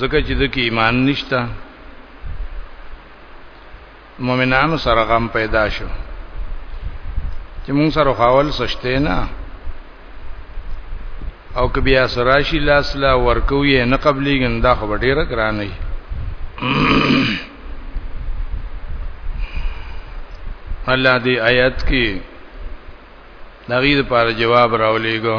ځکه چې د کې ایمان نشته مؤمنانو سره غم پیدا شو چې موږ سره خاول سشته نه او که بیا سراشی لاس لا ورکوي نه قبلي ګندا خو ډیره ګرانه الله دې آیات کې نغید پر جواب راولېګو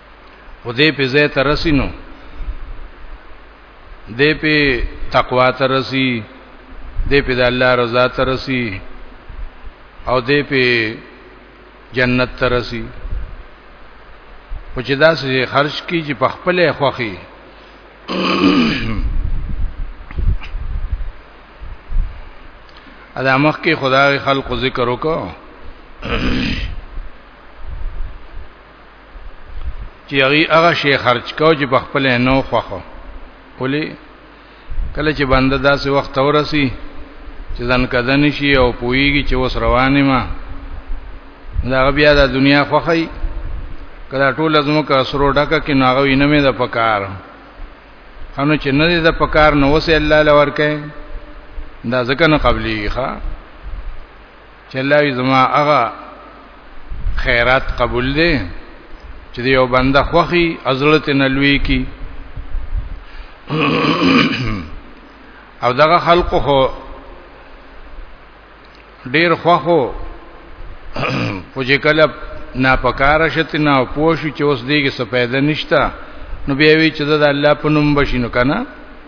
خو دې په ځای ته رسینو دې په تقوا ته رسی دې په د الله رضا ته رسی او دې په جنت ته رسی خو چې دا سې خرج کی چې په خپل خوخي ادا مخ کې خدای خلق ذکر وکړو چې هغه هغه شی خرج کو چې په خپل نو خوخه ولي کله چې بنده داسې وخت ورسی چې ځان کدن شي او پويږي چې وس روانه ما دا بیا د دنیا خوخی کله ټول ازمو کا سرو ډکه کې ناغه وینې مې د پکار انو چې نه دې د پکار نو وسه الله لور کې دا ځکه نه قبلي ښا چې الله یې زما هغه خیرات قبول دی چې یو بنده خوخي ازلت نه لوي کی او دغه خلق هو ډیر خوخو پوجې کله نا پکاره شته نه پوښي چې اوس دیګه څه پیدا نشته نو بیا وی چې د الله په نوم بشینو کنه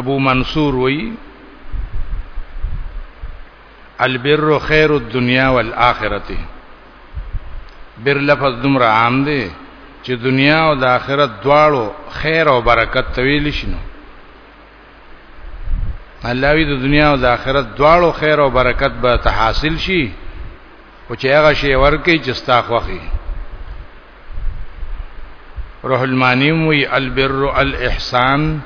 ابو منصور وی البر خیر الدنیا والآخرته بر لفظ دومره عام دی چې دنیا او د آخرت دواړو خیر او برکت تویل شنو الله وی د دنیا او د آخرت دواړو خیر او برکت به تحاصل شي او چې هغه شی ورکه چې ستا خوخي روح المانی وی البر الاحسان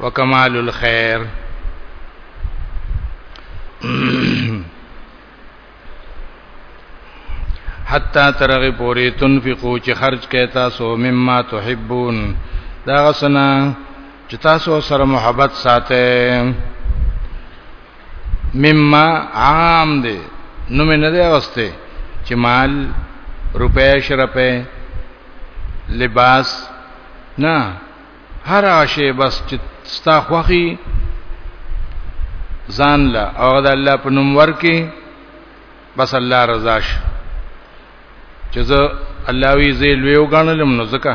وکمال الخير حتا ترغه پوری تنفقو چې خرج کړي تاسو مما تحبون دا غسنا چې تاسو سره محبت ساته مما عام دی نو مې نه دی اوسته چې مال روپې شرپې لباس نه هر شی بس چې ستا خوخي ځان لا او د الله په نوم ورکی بس الله رضا شي چې زه الله وی زیل ویو غنلم نو زکه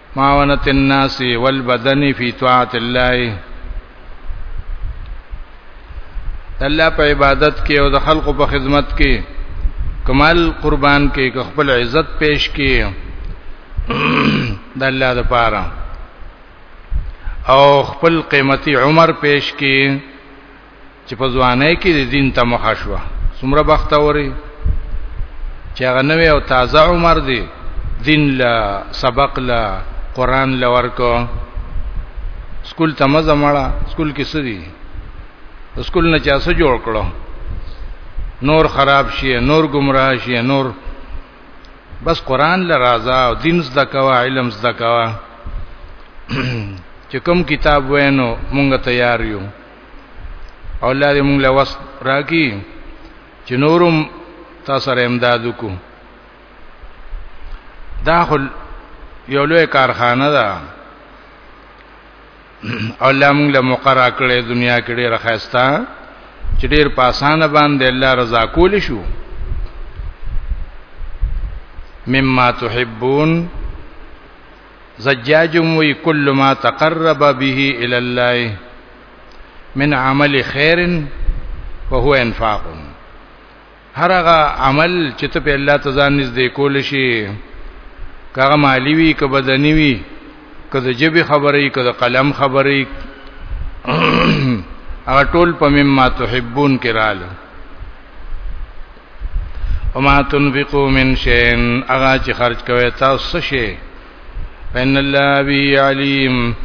معاونت الناس والبدن فی طاعت الله الله په عبادت کې او د خلقو په خدمت کې کمال قربان کې خپل عزت پیش کې د الله لپاره او خپل قیمتي عمر پیش کې چې په ځوانۍ کې د دین ته مخه شو څومره بختوري چې هغه نوې او تازه عمر دی دین لا سبق لا قران لا ورکو سکول ته مزه مړه سکول کې سړي سکول نه چا څه جوړ کړو نور خراب شي نور گمراه شي نور بس قران لا راضا او دین زده کوا علم زده کوا چې کوم کتاب وینو مونږ تیار یو او الله دې موږ له وس راکی چې نورم تاسو سره امداد وکړو داخل یو لوی کارخانه ده او الله موږ له مقرره کړې دنیا کې ډېر خستا چې ډېر په اسانه باندې الله رضا کول شو مما تحبون زجاج وی کل ما تقرب به الى الله من عمل خير فهو انفاق هرغه عمل چې ته په الله تزان نږدې کول شي کغه مالی وی که بدنی وی که د جبه خبرې که د قلم خبرې هغه ټول په مما تحبون کې رااله وما تنفقوا من شيء اغا چې خرج کوي تاسو شي ان الله بي عليم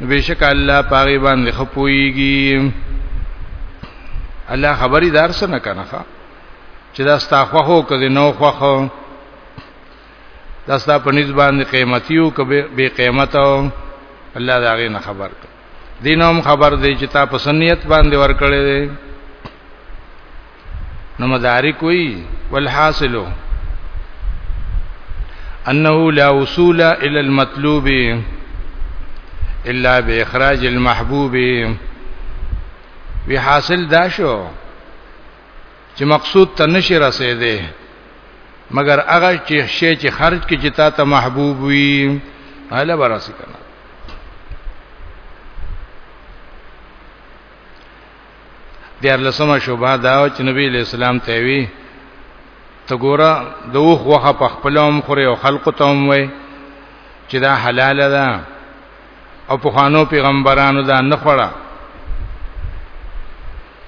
بشک الله پاغي باندې خپويږي الله خبري دار سره کنه چې دا ستا خوخو کدي نو خوخو دا ستا په نسبت باندې قیمتي او کبه بے قیمت او الله دا غي نه خبر دینوم خبر دی چې تا په سنیت باندې ورکړې نو مدارک وی والحاصل انه لا وصول الى المطلوب الا باخراج المحبوب وی حاصل دا شو چې مقصود ته نشي رسیدي مگر هغه چې شی چې خرج کې چې تا ته محبوب وي هله براسي کنه دیار لسمه شوبه دا چې نبی له اسلام ته وی ته ګوره د اوخ وخه په خپل هم خوري او خلق ته هم وای چې دا حلال ده او په خوانو پیغمبرانو دا نه خړه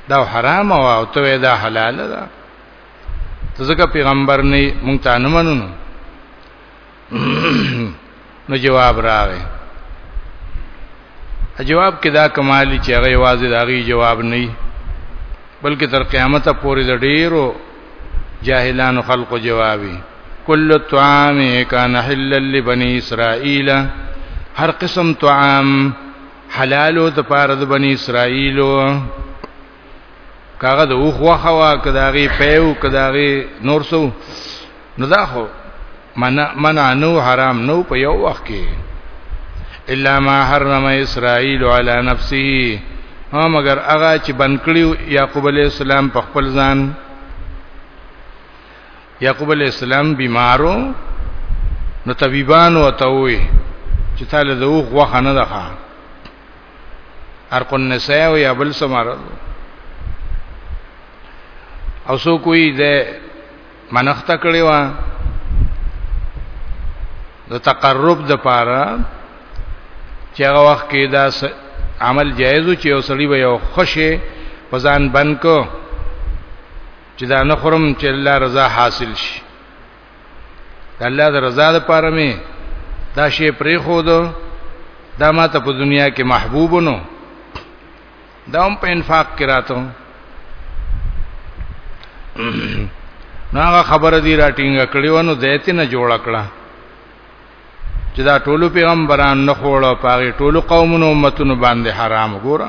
دا حرام او او ته دا حلال ده ته ځکه پیغمبر نه مونږ ته نه منونو نو جواب راغی جواب کې دا کمالي چې هغه واځي دا غي جواب نه بلکې تر قیامت پورې د ډیرو جاهلانو خلقو جوابي کل الطعام کان حلل لبنی اسرائیل هر قسم طعام حلالو د پاره د بنی اسرائیلو کاغه د اوخ وخه وا کداغي پیو کداغي نور سو نو دا خو منع منع نو حرام نو په یو وخت کې الا ما حرم اسرائیل علی نفسه ها مگر هغه چې بنکړیو یعقوب علی السلام په خپل ځان یعقوب علی السلام بیمارو نو طبيبانو ته وي چې تعالی د اوخ وخه نه ده ارق النساء او یا بل سمار او سو کوئی د منخت کړي وا د تقرب د پاره چې هغه وخت کې دا عمل جایز و چې اوسړي به یو خوشي پزان بند کو چې دا نخرم چې الله رضا حاصل شي الله د رضا د پاره مې دا شی پرې خو دو دا ما ته په دنیا کې محبوب نو دا هم په انفاق کې راتو ناغه خبره دی راټینګ کړي ونه دایته نه جوړ کړه چې دا ټولو پیغمبران نه خوړه پاره ټولو قومونو امتونو باندې حرام ګوره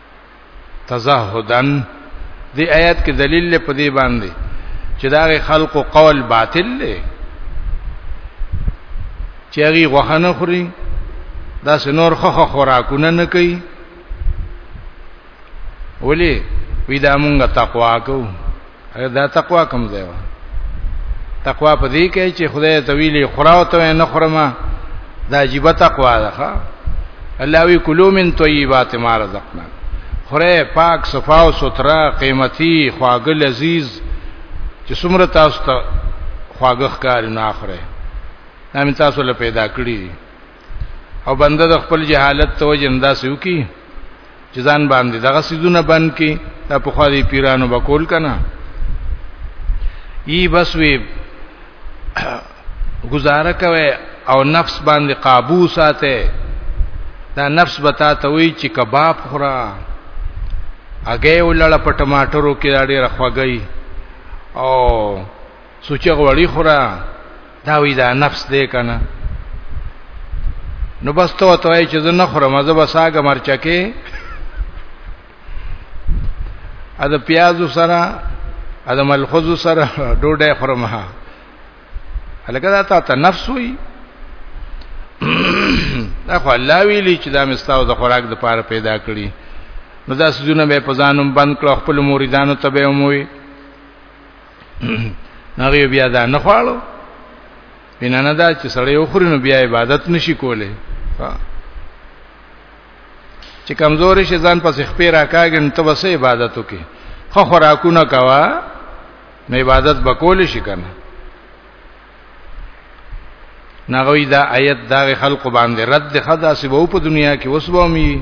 تزهدن دی آیات کې دلیل له پدی باندې چې دا خلق او قول باطل دی چې هغه غوښنه خوري دا سنور خخ خوراکونه نه کوي ولی وی دا مونږه تقوا کوو دا تقوا کوم ځای و تقوا په دې کې چې خدای ته ویلي خراو ته نه خرمه دا عجیب تقوا ده الله وی کلو من طیبات ما رزقنا خره پاک صفا او سترا قیمتي خواږه لذیذ چې څومره تاسو ته خواږه ښکار نه اخره امي تاسو له پیدا کړی او بنده د خپل جهالت توجه انداز یو کی چې ځان باندې دغه سيزونه بند کی دا په خوا دی پیرانو بکول کنا ای بس وی گزاره کوي او نفس باندې قابو ساته دا نفس بتا ته وی چې کباب خورا اگې ولړ په ټماټرو کې دا ډېر خوږی او سوچ غوړی خورا دا وی دا نفس دې کنه نو بس ته ته چې زه نه خورم زه بس هغه مرچکه ا د پیازو سره ا د ملخوزو سره ډوډۍ خورم ها هلکه دا ته نفس وی دا خو الله ویلی چې دا مستاو د خوراک د پاره پیدا کړی نو دا سجونه به پزانم بند کړ خپل مریدانو ته به وموي نغی بیا دا نه خواړو بنا نه دا چې سړی وخوري نو بیا عبادت نشي کوله چې کمزوري شي ځان پس خپې راکاږي نو ته وسه عبادت وکي خو خوراکونه کوا نو عبادت بکول شي کنه نغوی دا آیت دا خلق باندې رد خدا سی وو په دنیا کې وسومي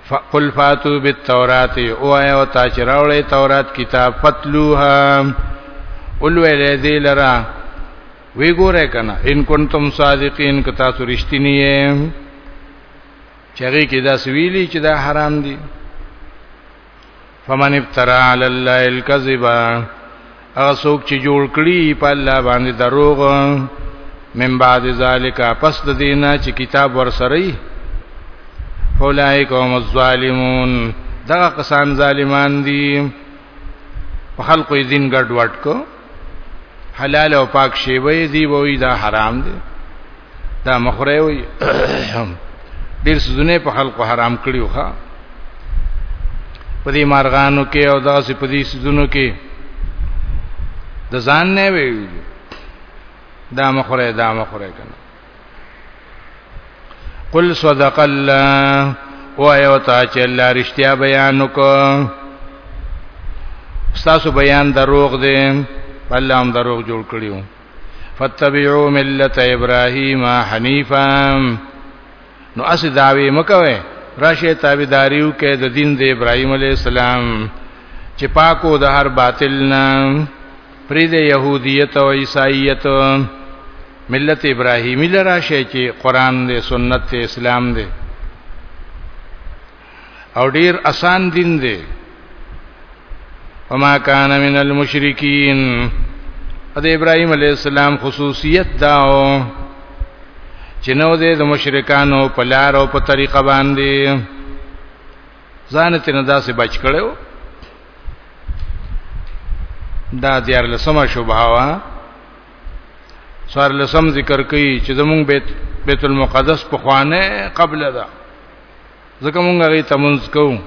فقل فاتو بالتورات او ایا او تا چې راولې تورات کتاب فتلوها اولویلې دی لرا وی ګوره کنه ان کنتم صادقین که تاسو رښتینی یې چېږي کې دا سویلی چې دا حرام دي فمن ابترا علی الله الكذب هغه څوک چې جوړ کړي په الله باندې دروغ من بعد ذالک پس د دینه چې کتاب ورسري اولئک هم الظالمون دا قسان ظالمان دي په خلقو یې دین ګډ وډ کو حلال او پاک شی وې دی وې دا حرام دی دا مخره وي ډیر سونه په خلکو حرام کړیو ښا په دې مارغانو کې او داسې په دې سيزونو کې د ځان نه وي دا مخره دا مخره کنه قل صدق الله او ایو تا چې الله رښتیا بیان وکړ تاسو بیان دروغ دی الله هم دروغ جوړ کړیو فتبعوا ملت ابراهيم حنيفا نو اس داوی مکوي راشه تابعداریو کې د دین د ابراهيم عليه السلام چې پاکو د هر باطل نه پرې د يهوديت او عیسایت ملت ابراهيمي لراشه چې قران دې سنت دې اسلام دې او ډیر اسان دین دی وما کان من المشرکین د ابراهیم علی السلام خصوصیت داو چې نو د مشرکانو په لار او په طریقه باندې ځان ته نه داسې بچ کړو دا دیار لسمه شوبه وا سوار لسم ذکر کوي چې زمونږ بیت بیت المقدس په خوانه قبل ده ځکه مونږ غي تمنځ کوو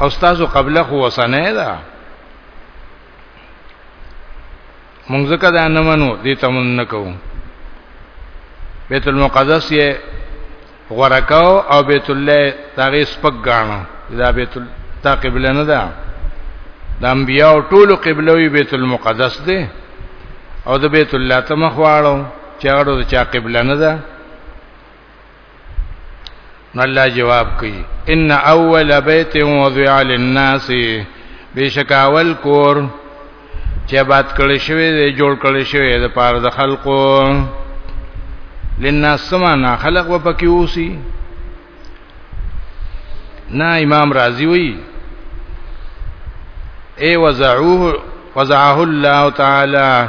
او تاسو قبله خو وسنه ده مونږ ځکه دا نه منو دې تمن نه کوو بیت المقدس یې غورکاو او بیت الله تاغه سپک غاڼو دا بیت تا قبله نه ده د انبیاء ټول قبله وی بیت المقدس ده او د بیت الله ته مخواړو چې هغه د چا قبله نه ده نو الله جواب کوي ان اول بیت وضع للناس بشک اول کور چې بات کړی شوی دی جوړ کړی شوی د پاره د خلقو للناس سمانا خلق و پکې اوسي نه امام رازی وی ای وزعوه وزعه الله تعالی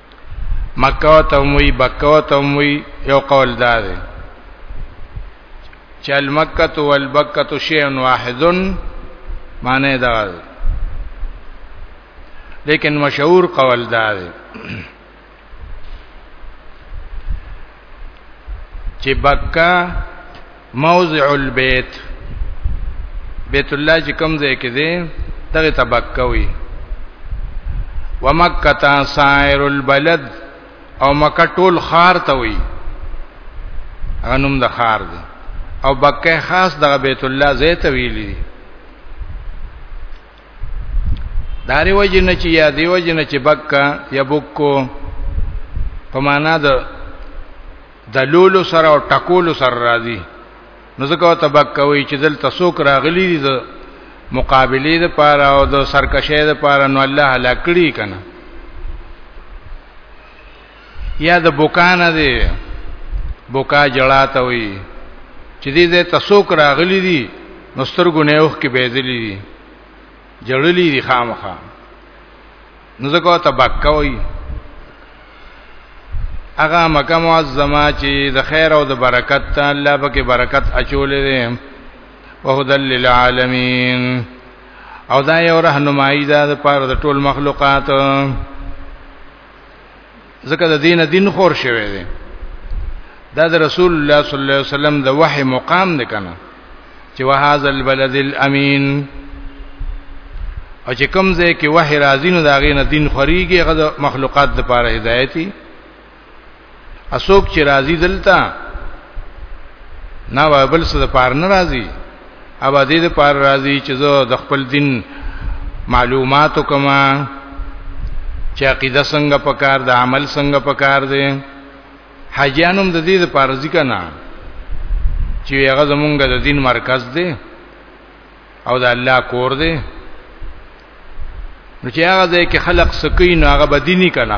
مکه ته موي بکه ته موي یو قول دا دی چې المکه والبکه شیء واحد معنی دا دی لیکن مشهور قول دا دی چې بکه موضع البيت بیت الله چې کوم ځای کې دی دغه تبکوي ومکه سائر البلد او مکه ټول خار ته وي انم د خار دی او بکه خاص دغه بیت الله زې ته ویلي دی داری وجه نه چې یا دی وجه نه چې بکه یا بکو په معنا د د لولو سره او ټکولو سره راځي نو ځکه ته بکوي چې دل تاسو راغلي دي د مقابله د پاره او د سرکشه د پاره نو الله هلاک کړي کنه یا د بوکان دی بوکا جړا ته وي چې دې زه تاسو راغلي دي نو سترګو نه اوخ کې بيدلې دي جړلې دي خامخا نو زکو ته بکا وای هغه مکه معظمه چې د خیر او د برکت ته الله پکې برکت اچولې ده وهدل للعالمین او دا یو رهنمایي ده د پاره د ټول مخلوقات ځکه د دین دین خور شوی دی دا د رسول الله صلی الله علیه وسلم د وحی مقام دی کنه چې وهذا البلد الامین او چې کوم ځای کې وحی راځي نو دا غي نه دین خوريږي غد مخلوقات د پاره هدایتي اسوک چې راځي دلته نا بل څه د پاره نه راځي ابا دې د پار راضي چې زه د خپل دین معلومات کما چې عقیده څنګه پکار د عمل څنګه پکار دی حاجیانم د دې د پار ځی کنه چې هغه زمونږ د دین مرکز دی او د الله کور دی نو چې هغه ځای کې خلق سکی نو هغه بدینی کنه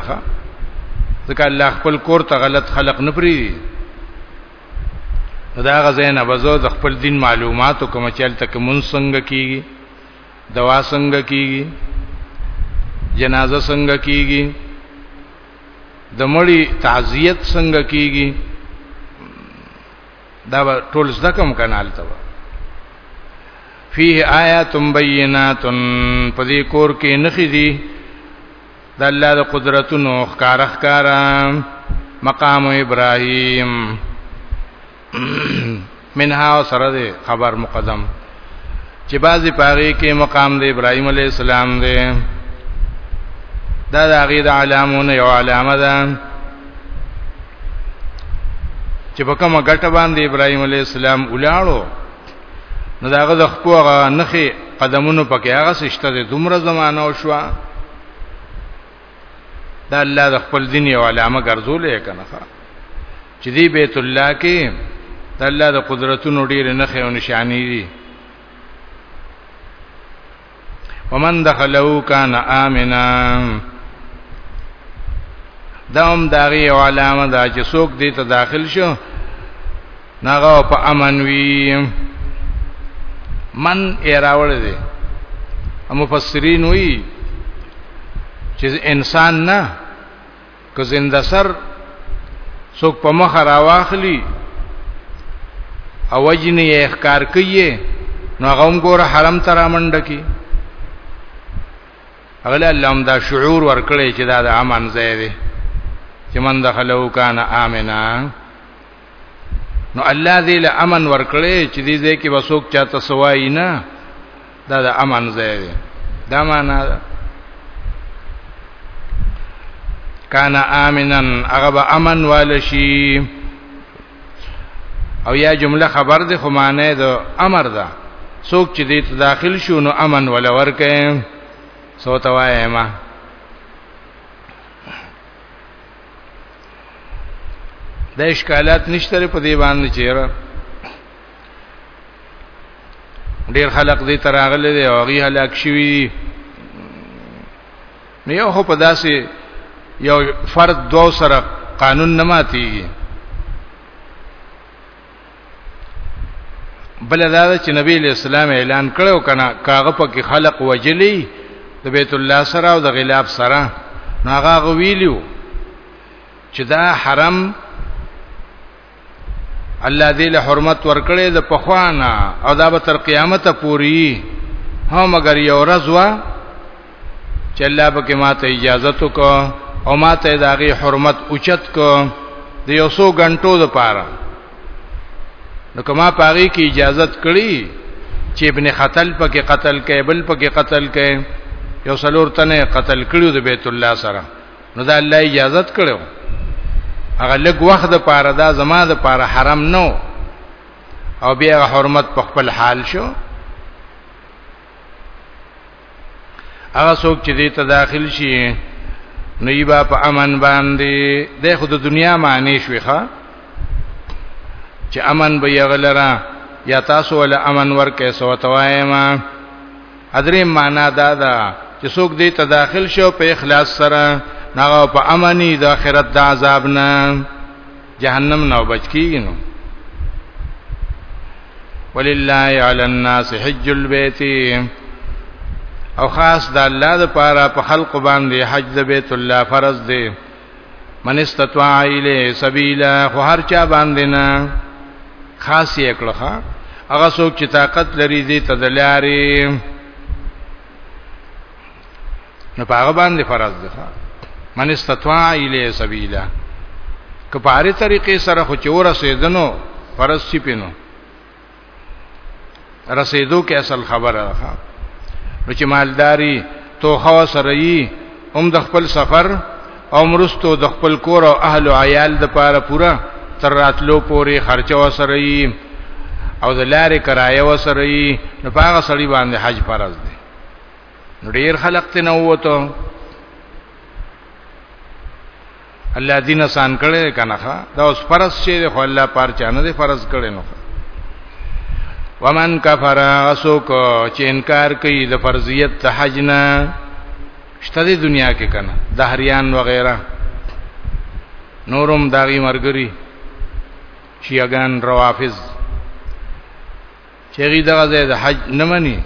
ځکه الله خپل کور ته غلط خلق نه پری دا غزه نه بزو د خپل دین معلوماتو کوم چل تک مون څنګه کیږي دوا څنګه کیږي جنازه څنګه کیږي د مړی تعزیت څنګه کیږي دا ټول زده کوم کنال ته فيه آیات بینات پدې کور کې نخې دي د الله د قدرتونو ښکارا ښکارا مقام ابراهيم منها سره دی خبر مقدم چې بعضی پاره کې مقام د ابراهيم عليه السلام دی دا د هغه د علامونو یو علامه ده چې په کومه ګټه باندې ابراهيم عليه السلام ولاړو نو دا غزه خپو هغه نخې قدمونو پکې هغه سشته د دومره زمانہ او شوا دا الله د خپل دین یو علامه ګرځولې کنه چې دی بیت الله کې د الله د قدرتونو ډېر نخې او نشانی دي ومن دخلو کان آمنا دا هم داغي علامه دا چې څوک دې ته داخل شو ناغه په امن وی من یې راوړ دي مفسرین وی چې انسان نه که زنده سر څوک په مخ راواخلی او وجنی یې احکار کوي نو هغه هم ګوره حرم ته رامنډه کی اغله الله هم دا شعور ورکړي چې دا د امن ځای دی چې من دخلو کان امنا نو الله دې له امن ورکړي چې دې ځای کې وسوک چاته سوای نه دا د امن ځای دی دا معنا ده کان امنن هغه به امن والشي او یا جمله خبر ده خو معنی ده امر ده څوک چې دې داخل شو نو امن ولا ورکه سوتوایم د اشکالات نشته په دې باندې چیرې ډیر خلق دې تراغله دي او غي هلاک شوی دي نو یو خو په داسې یو فرد دو سره قانون نه ماتيږي بل دا چې نبی له اسلام اعلان کړو کنه کاغه پکې خلق وجلی د بیت الله سره او د غلاف سره ناغه غویلیو چې دا حرم الله دې له حرمت ورکړې د پخوانا او دا به تر قیامت پوري هم مگر یو ورځ وا چې الله په کې ماته اجازه تو کو او ماته داغي حرمت اوچت کو د یو سو غنټو د پاره نو کما پاغي کې اجازه کړی چې ابن خطل په کې قتل کې بل په کې قتل کې یو سلور تنه قتل کړیو د بیت الله سره نو دا الله اجازه کړو هغه لږ وخت د پاره دا زما د پاره حرام نو او بیا حرمت په خپل حال شو هغه څوک چې دې ته داخل شي نو یبا په امن باندې د خود دنیا معنی شوي ښا چې امن به یغلرا یا تاسو ول امن ورکه سو توایما حضرې معنا دا ده چې څوک دې ته داخل شو په اخلاص سره هغه په امني د آخرت د عذاب نه جهنم نه بچ کیږي نو ولله علی الناس حج البیت او خاص د الله د پاره په خلق باندې حج د بیت الله فرض دی من استطاع الی سبیلا خو هر چا باندې نه خاص یې کړه هغه څوک چې طاقت لري دې تدلاري نو پاغه باندې فرض ده من استطاع الی سبیلا کپاره طریقې سره خو چور سیدنو فرض شي پینو رسیدو کې اصل خبره ده نو چې مالداری توخوا سره یي هم د خپل سفر او مرستو د خپل کور او اهل او عیال د پاره پورا تر راتلو پورې خرچه وسره یي او د لارې کرایه وسره یي نو هغه سړي باندې حج فرض دی ډیر خلق ته نو وته الله دین آسان کړي کنه دا اوس فرض شي خو الله پار چانه دي فرض کړي نو ومن کفر اسوک چې انکار کوي د فرضیت ته حج نه شته د دنیا کې کنه دهریان وغیرہ نورم داغي مرګري شیعاګان روافض چې غي دغه ځای د حج نه مني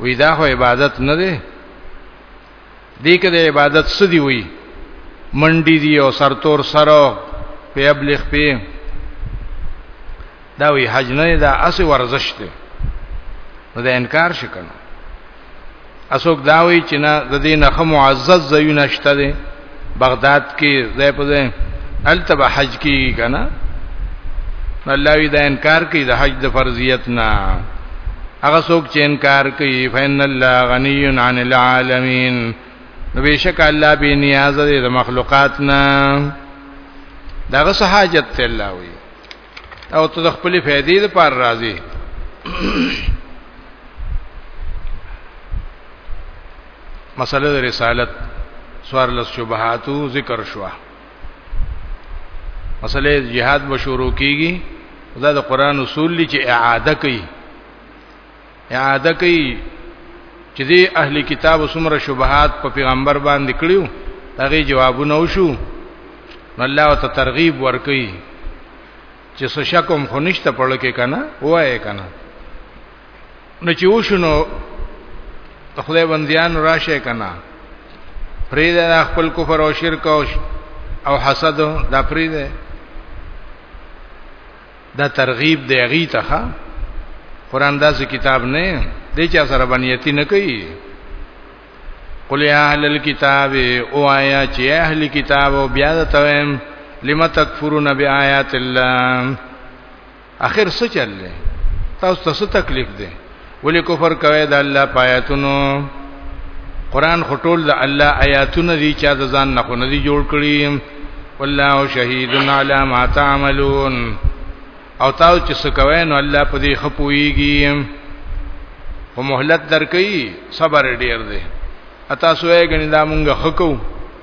وې دا خو عبادت نه دی دې کې د عبادت څه دی وې منډي دی او سرتور سره په ابلغ په دا وی حج نه دا اس ورزش دی نو دا انکار شکنه اسوک داوی چې نه د دې نه معزز زوینه شته دی بغداد کې ځای په ځای التب حج کې کنه الله وی دا انکار کوي د حج د فرضیت نه هغه څوک چې انکار کوي فین الله غنی عن العالمین نو بشک الله به نیاز دی د مخلوقات نه دغه حاجت ته الله وی او ته خپل فائدې د پار راضي مسله د رسالت سوار لس شبهاتو ذکر شوا مسله جهاد به شروع کیږي دا د قران اصول لې چې اعاده کوي اعاده کوي چې دی اهل کتاب سمره شبهات په پیغمبر باندې کړیو هغه جوابونه وشو الله او ته ترغیب ورکړي چې څه شکم خو نشته پړل کې کنه وای کنه نو چې وشنو خدای بنديان راشه کنه فرید دا خپل کفر او شرک او حسد دا فرید دا ترغیب دی هغه ته ښه قران داسې کتاب نه دی چې سره بنیتی نه کوي قل یا اهل الكتاب او آیا چې اهل کتاب او بیا د تویم لم تکفرون بیاات الله اخر څه چل تاسو ته څه تکلیف دی ولی کفر کوي د الله پایاتونو قران خټول د الله آیاتونه دي چې د ځان نه خو نه دي جوړ کړی والله شهید علی ما تعملون او تاسو چې څه کوئ نو الله په دې خپويږي او مهلت درکې صبر ډیر دی اته سوې غنی دا مونږه حقو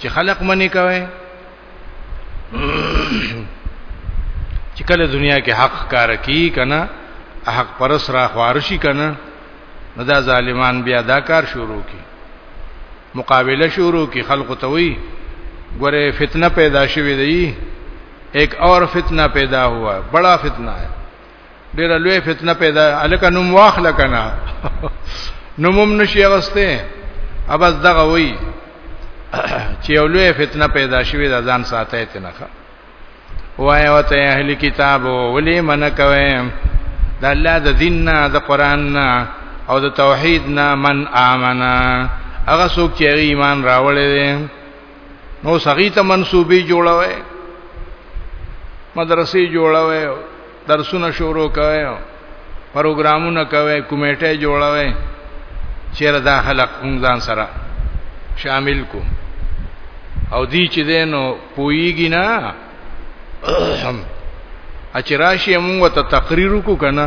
چې خلق منی کوي چې کله دنیا کې حق کار کوي کنه حق پرس را خوارشي کنه نو دا ظالمان بیا دا کار شروع کی مقابله شروع کی خلق ته وی ګوره فتنه پیدا شوه دی ایک اور فتنه پیدا ہوا بڑا فتنه ہے ډیر لوی فتنه پیدا الکه نوم واخل کنه نومم نشي غسته ابس دغه وی چې یو لوی فتنه پیدا شوې ده ځان ساتي ته نه وای او ته اهل کتاب ولي من کوي د الله د دین نه د قران نه او د توحید نه من امنا هغه څوک چې ایمان راوړي نو سغی ته منسوبي جوړوي مدرسې جوړوي درسونه شروع کوي پروګرامونه کوي کمیټه جوړوي چیرې دا خلق ځان سره شامل کو او دی چې دینو پویږي نه اچراشی موږ ته تقریر کو کنه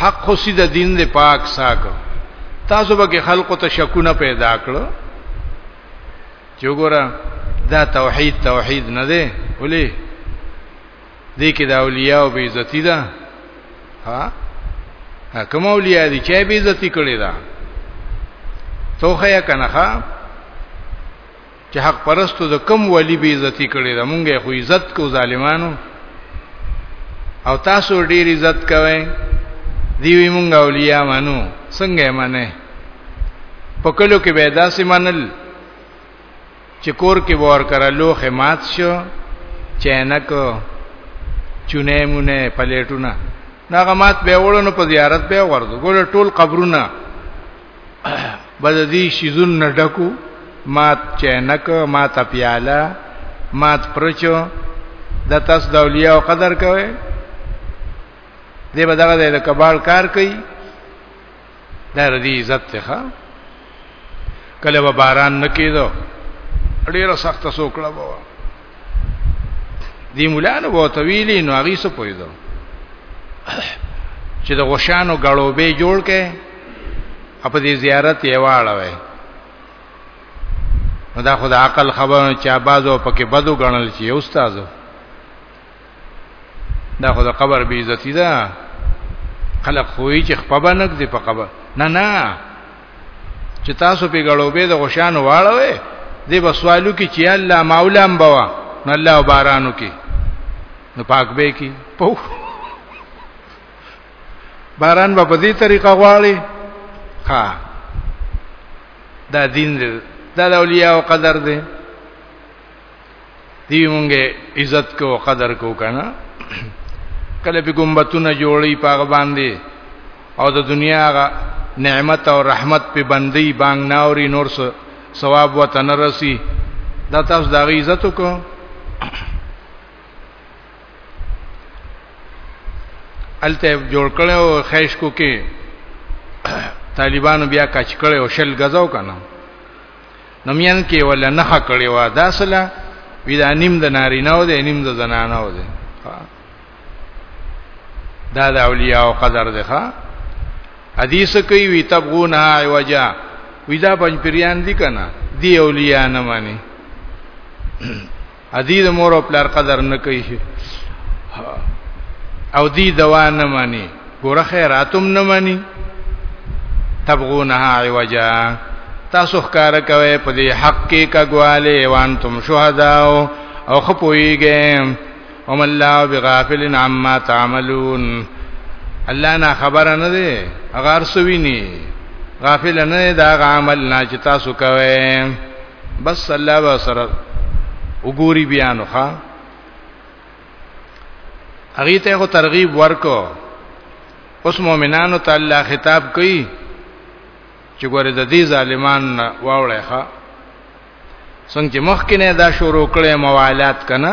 حق خو سید دین دی پاک ساک تاسو به خلکو ته شکونه پیدا کړو چې وګوره دا توحید توحید نه دی ولې دې کې دا اولیاء او بیزتی ده ها کوم اولیاء دي چې بیزتی کړی ده توخه یا کنه چې حق پرستو د کم ولی به عزت کړي دا مونږه خو عزت کو ظالمانو او تاسو ډیر عزت کوئ دی وی مونږ اولیاء مانو څنګه یې مانه پکلو کې به داسې منل چې کور کې ور کړه لوخه مات شو چینک چونه مونه پلیټونه ناغه مات به وړو نو په زیارت به ورځو ګور ټول قبرونه بد دي شیزون نه ډکو مات چینک مات پیاله مات پرچو د تاسو د اولیاء قدر کوي دې به دغه د کباړ کار کوي دا ردی عزت ته کله به باران نکیدو ډیره سخت سوکړه بو دی مولانو بو طویلی نو هغه سو پویدو چې د غشانو غړو به جوړ کړي په دې زیارت یې واړه وای نو دا خدای عقل خبره چې بازو پکې بدو غنل چې استادو دا خدای قبر به عزت ده خلق خوې چې خپبنک دی په قبر نه نه چې تاسو په غړو به د غشان واړوي دی بسوالو کې چې الله مولا هم بوا نو الله بارانو کې نو پاک به کې پوه باران به په دې طریقه غواړي ها دا دین دی دا د اولیاء او قدر دی دی مونږه عزت کو قدر کو کنه کله په ګمبتونه جوړي پاغه باندې او د دنیا غا نعمت او رحمت په بندي بانګ ناوري نور ثواب وته نه رسی دا تاسو د عزت کو الته جوړ کړي او خیش کو کې طالبانو بیا کچ کړي او شل غزاو کنه نو میان کې ولا نه کړي وا داسله وی دا نیم د نارینه او د نیم د زنانه او ده دا د اولیاء او قدر ده ښا حدیث کوي وی تبغونها عوجا وی دا پنځ پریان دي کنه دی اولیاء نه مانی ادي د مور او پلار قدر نه کوي او دی دوا نه مانی ګوره خیراتم نه مانی تبغونها عوجا تاسو ښکار کوي په دې حق کې کګواله وانتم شهدا او خپويږئ هم الله بغافل عما تعملون الله نه خبر نه دی غار سوینی غافل نه دا عمل نه چې تاسو کوئ بس الله با سره وګوري بیانو ښا هغه ته خو ترغیب ورکو اوس مؤمنانو ته الله خطاب کوي چې ګوره د دې ظالمان واوړې ښا څنګه مخکې نه دا شروع کړي موالات کنه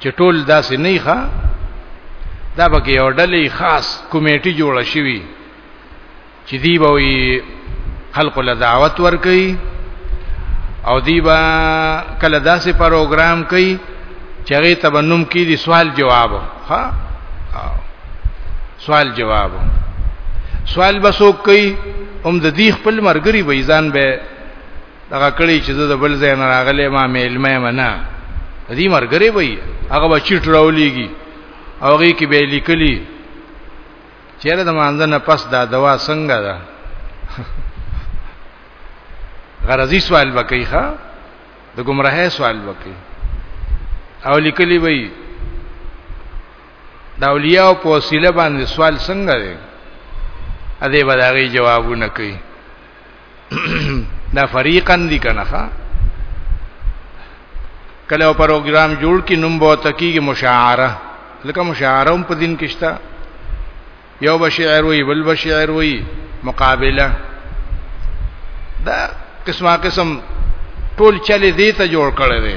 چې ټول داسې نه ښه دا به یو ډلې خاص کمیټي جوړ شي چې دی به خلق له دعوت ور کوي او دی به کله داسې پروګرام کوي چې هغه تبنم کې دي سوال جواب ها سوال جواب سوال بسوک کوي هم د دې خپل مرګري وې ځان به دغه کړي چې د بل ځای نه راغلې ما میلمه منا دې مرګره وي هغه بچی ټراولېږي هغه کې به لیکلي چیرې د مانځه نه پس دا دوا څنګه ده غرضی سوال وکي ښا د گمراهه سوال وکي او لیکلي وي دا اولیاء په وسیله باندې سوال څنګه دی اده به دا غي جوابونه کوي دا فریقا دي کنه کله پروګرام جوړ کی نوم بو تکیږي مشاعره لکه مشاعره هم په دین کې شته یو بشعر وی بل بشعر وی مقابله دا قسمه قسم ټول چلې دې ته جوړ کړي دي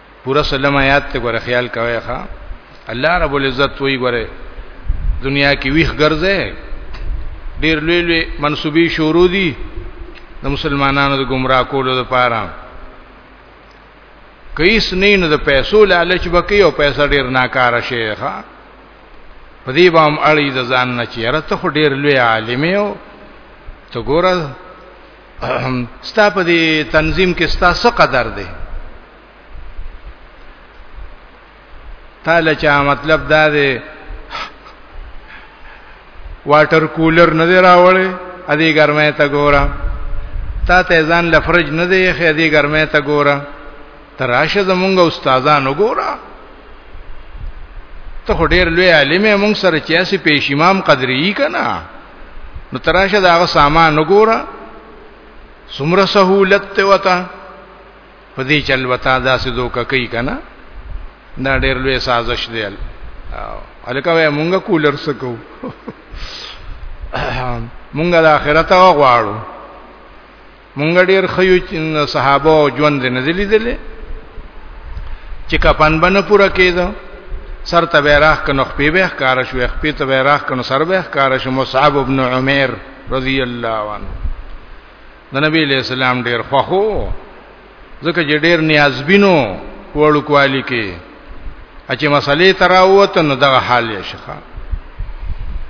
پورا سلام آیات ته ګوره خیال کوي ښا الله رب العزت وی ګوره دنیا کې ویخ ګرځي ډیر لوی لوی منسوبي شروع دي د مسلمانانو د گمراه کولو لپاره کیس نه نه د پیسو لالچ بکی او پیسې ډیر ناکاره شي ښا په دې باندې اړي د ځان نه چیرته خو ډیر لوی عالم یو ته ګوره ستا په دې تنظیم کې ستا څه قدر دی تعالی چا مطلب دا دی واټر کولر نه دی راوړی ا دې ګرمه ته ګوره تا ته ځان لفرج نه دی خې دې ګرمه ته ګوره تراشه زمونږ استادان وګوره ته ډېر لوی عالم مونږ سره چاسي پېښ امام قدرې کنا نو تراشه دا هغه سامان وګوره سمره سہولت ته وتا په دې چل وتا دا سې دوکه کوي کنه دا ډېر لوی سازش دی الکه وای مونږه کولر سکو مونږه د آخرت غواړو مونږ ډیر خیو چې صحابه او ژوند نه دي دي چې کفن بنه پورا کېدو سر ته بیراخ کنو خپې به ښکار شو خپې ته بیراخ کنو سر به ښکار شو مصعب ابن عمر رضی الله عنه د نبی له سلام ډیر خوخو ځکه چې ډیر نیازبینو وړو کوالی کې چې مسلې تراوت نو دغه حال یې شخه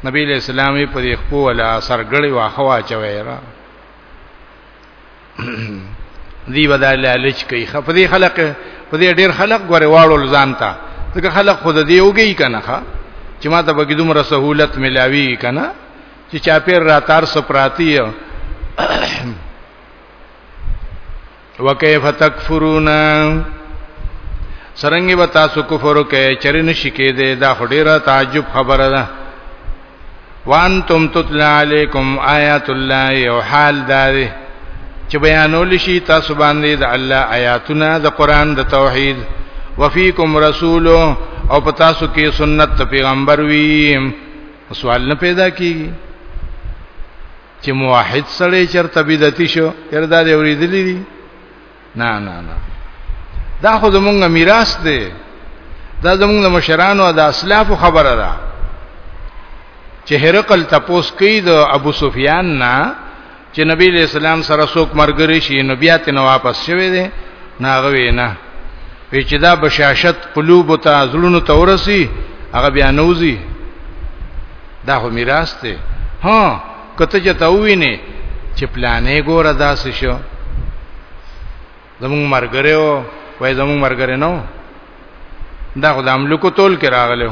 نبی له سلامي په خپل ولا سرګړی واخوا چوي را دی ودا لالچ کوي خفدي خلق په دې ډېر خلق غره واړو لزان تا ځکه خلق خود دې وګي کنه ښا چې ما ته بګې دومره سہولت ملاوي کنه چې چاپیر را تار سپراتی وکيف تکفرون سرنګ به تاسو کفر کوي چر نشی کېده دا ډیره تعجب خبره ده وانتم تتلى عليكم آيات الله او حال داري چې بیانول شي تاسو باندې د الله آیاتونه د قران د توحید وفيكم رسول او په تاسو کې سنت پیغمبر وي سوال نه پیدا کیږي چې موحد سره چرته بدعتي شو یره دا دی اوریدلې دي نه نه نه دا خو زمونږ میراث دی دا زمونږ مشرانو د اسلاف خبره ده چې هرقل تپوس کوي د ابو سفیان نه چې نبی له اسلام سره څوک مرګري شي نبيات نه واپس شوي دي ناغوي نه وی چې دا بشاشت قلوب ته زړونو ته ورسی هغه بیا نوځي دا خو میراث دی ها کته چې ته وینې چې پلانې ګوره داسې شو زمونږ مرګره و وای زمونږ مرګره نو دا خو د املوکو تول کې راغلو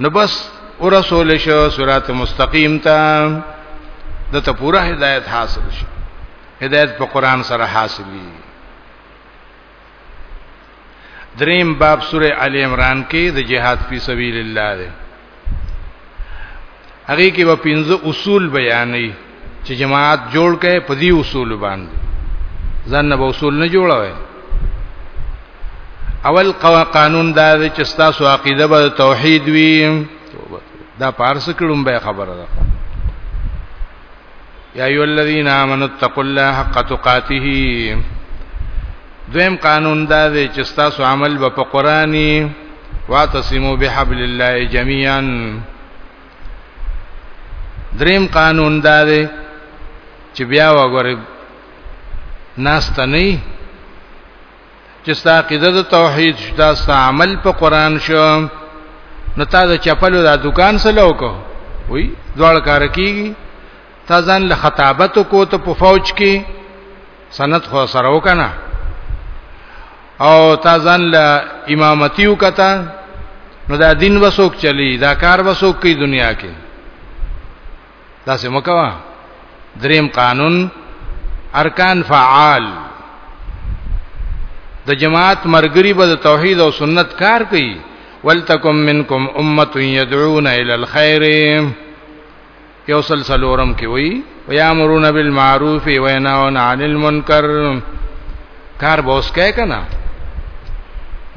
نو بس ورسول شو صراط مستقیم ته د ته پوره هدایت حاصل شي هدایت په قران سره حاصل وي دریم باب سوره ال عمران کې د جهاد فی سبیل الله دی هغه کې په پنځه اصول بیانې چې جماعت جوړ کړي په دې اصول باندې ځان نه اصول نه جوړوي اول قانون دا دی چې تاسو عقیده به توحید وي دا پارس کړم به خبره ده یا ایو الذین آمنوا اتقوا الله حق تقاته دویم قانون دا دی چې تاسو عمل به په قرآنی واعتصموا بحبل الله جميعا دریم قانون دا دی چې بیا وګورئ ناسته نه چې ستا عقیده د توحید شته ستا عمل په قران شو نو تا د چپلو د دکان سره وکړو وی دوړ کار کیږي تا ځان له خطابت کو ته په فوج کې سند خو سره وکنه او تا ځان له امامتی وکتا نو دا دین وسوک چلی دا کار وسوک کی دنیا کې دا سم کوا دریم قانون ارکان فعال د جماعت مرګری به توحید او سنت کار کوي ولتکم منکم امه يدعون الى الخير یو سل سلورم کې وی ویامرون بالمعروف وینهون عن المنکر کار بوس کې کنا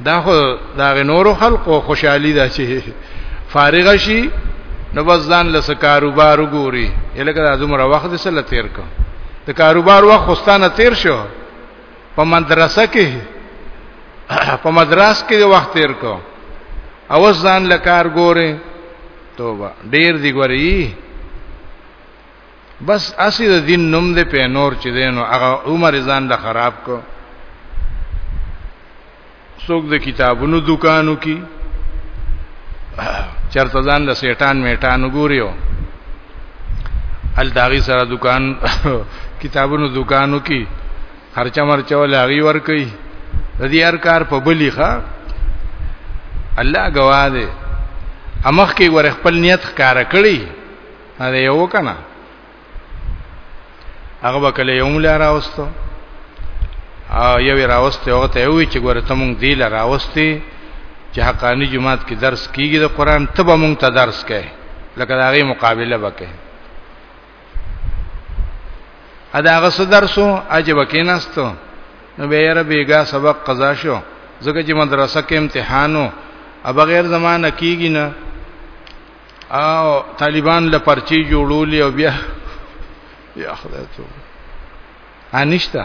دا خو دا نور خلقو خوشحالي ده چې فارغ شي نو بس ځان له کاروبار وګوري الکه د عمر وخت سره تیر کو د کاروبار وخت خوستانه تیر شو په مدرسه کې په مدرسه کې وخت تیر کو او ځان له کار ګوري توبه ډیر دی ګوري بس اسی د دین نوم دې په نور چې دینو هغه عمر ځان له خراب کو څوک د کتابونو دکانو کې چرته ځان د سیټان میټان ګوريو ال داغي سره دکان کتابونو دکانو کې خرچه مرچه ولا غي ور کوي د دې هر کار په بلی ښا الله گواه دی امخ کې ور خپل نیت ښکارا کړی دا یو کنه هغه وکړه یو مل راوستو او یو راوستي هغه ته وی چې ګوره ته مونږ دی لا راوستي چې حقانی جماعت کې درس کیږي د قران ته به مونږ ته درس کوي لکه دا غي مقابله وکړي ادا غس درسو عجب کیناستو نو به یې ربېګا سبق قضا شو ځکه چې مدرسه کې امتحانو ا بغیر زمانہ کیږي نه او طالبان له پرچی جوړولې او بیا یا خدای ته انشتا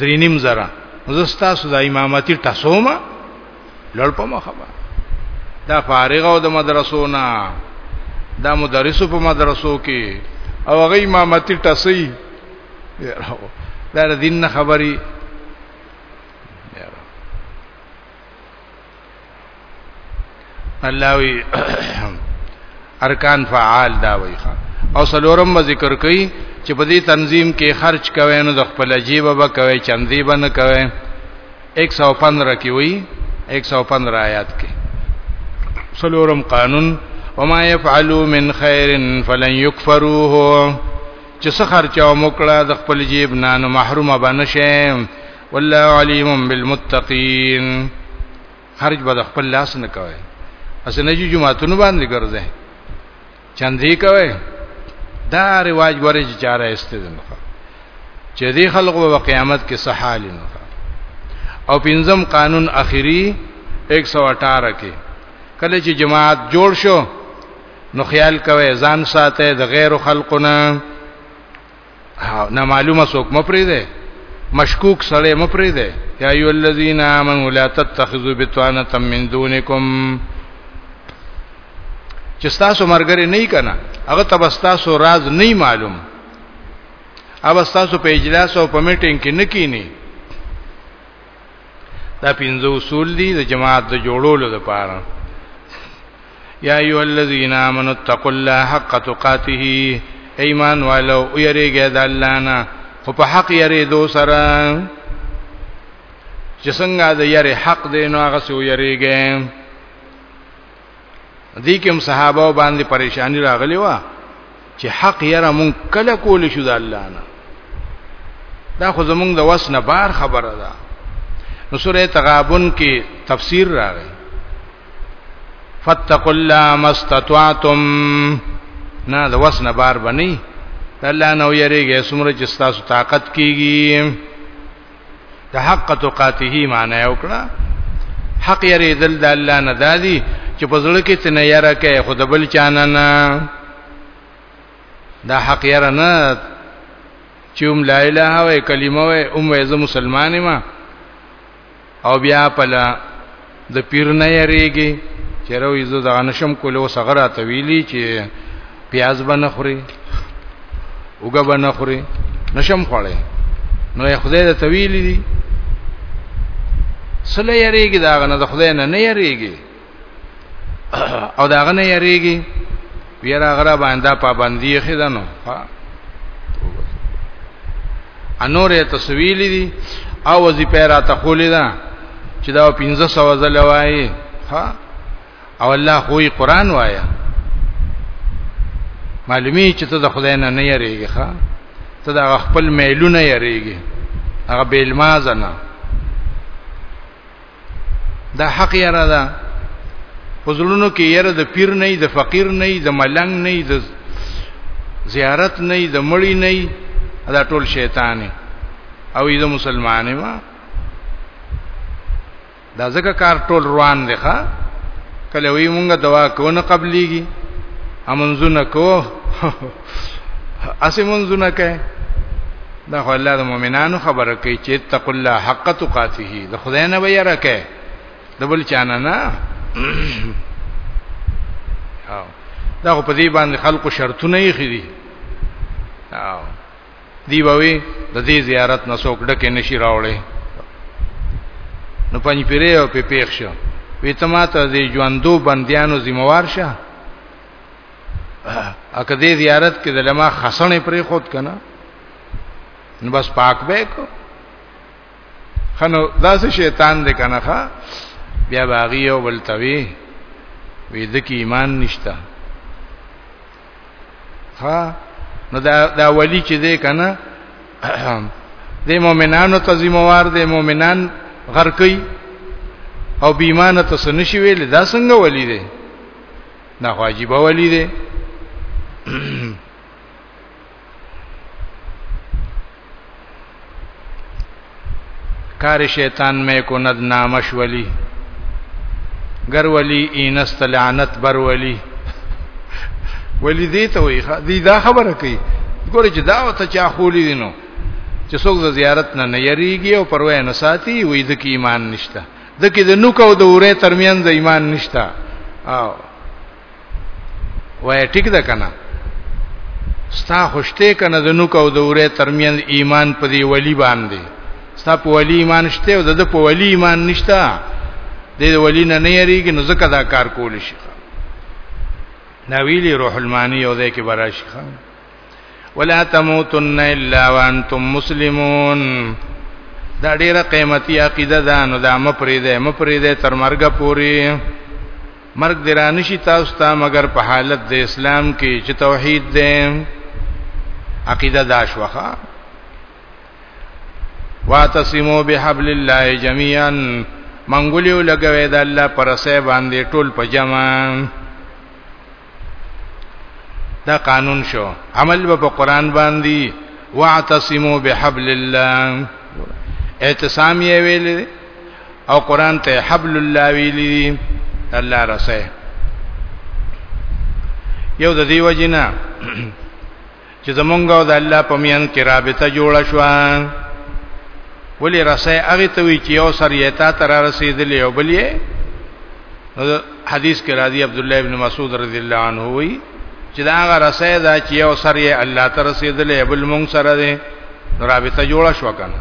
درې نیم زره زه ستاسو د امامتي ټسوم لړ په مخه به دا فارغ او د مدرسو نه دا مدرسو په مدرسو کې او هغه امامتي ټسي دا دین خبري الله وی ارکان فعال دا وی او سلورم به ذکر کوي چې په دې تنظیم کې خرج کوي نو د خپل جیب به کوي چندې به نه کوي 115 کې وی 115 آیات کې سلورم قانون وما يفعلوا من خير فلن يكفروه چې څه خرچاو مکړه د خپل جیب نه نو محروم به نشي والله علیم بالمتقین خرج به خپل لاس نه کوي اسنه چې جمعهتون باندې ګرځي چندې کوي دا رواج ورج چاره استدنه چې دې خلق په قیامت کې سحال نه او پنځم قانون اخیری 118 کې کله چې جماعت جوړ شو نو خیال کوي ځان ساته د غیر خلقونه نه معلومه څوک مپری ده مشکوک سړی مپری ده یا ایو الذین آمنوا لا تتخذوا بطانه من دونکم چې تاسو مرګره نه کنا هغه تب تاسو راز نه معلوم او تاسو په اجلاس او په میټینګ کې نه کینی دا پنځه اصول دي د جماعت د جوړولو لپاره یا ایو الذین آمنوا اتقوا الله حق تقاته ایمان والو یریګه د الله نه خو په حق یری دو سره چې څنګه د یری حق دی نو هغه سو یریګه دې کوم صحابه باندې پریشانی راغلی و چې حق یره مونږ کله کول شو د الله نه دا خو زمونږ د وس نه بار خبره ده نو سوره تغابن کې تفسیر راغی فتقوا الله ما استطعتم نه د وس نه بار بنی الله نو یریږي سمره چې تاسو طاقت کیږي د حق تقاته معنی یو کړه حق یری دل د الله نه دادی چې په زړه کې تنه یره کې خود بل چانه نه دا حق یره نه چې هم لا اله او کلمه او هم زه مسلمان ما او بیا په لا د پیر نه یریږي چې روي زه د انشم کولو سغرا ته ویلي چې پیاز بنه خوري اوګه بنه خوري نشم خوړې نو یې خدای د تویلې دي سله یریږي دا غنه د خدای نه نه یریږي او دا غنه یریږي ویرا غره باندې پابندی خیدنو انور تسویل دي او وظیفه را تقول ده چې دا 1500 ځل وایي ها او الله خوې قران وایا معلومی چې ته د خدای نه نه یریږي ښا ته د خپل میلونه یریږي هغه بیل مازنه دا حق یاره ده حضورونو کې یاره د پیر نه د فقیر نه د ملنګ نه د زیارت نه د مړی نه دا ټول شیطان او د مسلمان ما دا ځکه کار ټول روان دی ښا کله وی مونږه دوا کو نه قبليږي امنځونه کو اسی منځونه کوي دا خو الله د مؤمنانو خبره کوي چې تق الله حق تقاته د خدای نه ویره کوي د بل چانه نه او دا خو په دې باندې خلکو شرطونه یې خېدي او دی بوي د دې زیارت نه څوک ډکه نشي راوړي نو پنځ پیره او په پیښ شو وی ته ماته د ژوندو بندیانو ذمہوار شه اکه دې زیارت کې د لما خسنې پرې خود کنه نو بس پاک به کو خنو داس شیطان دې کنه ښا بیا باغی او بلتوی وې د کې ایمان نشتا ها نو دا دا ولی چې دې کنه د مؤمنانو ته ذمہوار دي مؤمنان غرقي او بیمانه ته سنشي ویل دا څنګه ولی دي دا خو عجیب ولی دی کار شیطان میں کند نامش ولی گر ولی اینست لعنت بر ولی ولی دی ته وی دی دا خبره کوي ګوره چې دا وته چا خولی دینو چې څوک د زیارت نه نه یریږي او پروا نه ساتي وې د کی ایمان نشته دکې د نوک او د اورې ترمنځ ایمان نشتا او وای ټیک ده کنه ستا خوشته کنه د نوک او د اورې ترمنځ ایمان په دی ولی باندې ستا په ولی ایمان شته او د په ولی ایمان نشتا د ولی نه نه یریږي نو زکه دا کار کول شي دا ویلی روح المانی او د کې براشي خان ولا تموتن الا وانتم مسلمون دا ډیره قیمتي عقیده ده نو دا مپری ده مپری ده تر مرګ پوري مرګ درانه شي تاسو ته مگر په حالت د اسلام کې چې توحید ده عقیده دا شوخه واتسمو بحبل الله جميعا منګولیو لګوي د الله پر سه باندې ټول په جمع دا قانون شو عمل به په قران باندې واعتصموا بحبل الله اعتصام یې ویل او قران ته حبل الله ویلي الله رسه یو د دیو جنا چې زمونږ او د الله په میان کې رابطه جوړ شو ولی رسې هغه ته وی چې یو سر یې تا تر رسیدلې او بل یې حدیث کې راځي عبد الله ابن مسعود رضی الله عنه وی چې دا هغه رسې دا چې یو سر یې الله تر رسیدلې بل مونږ سره دې رابطه جوړ شو کنه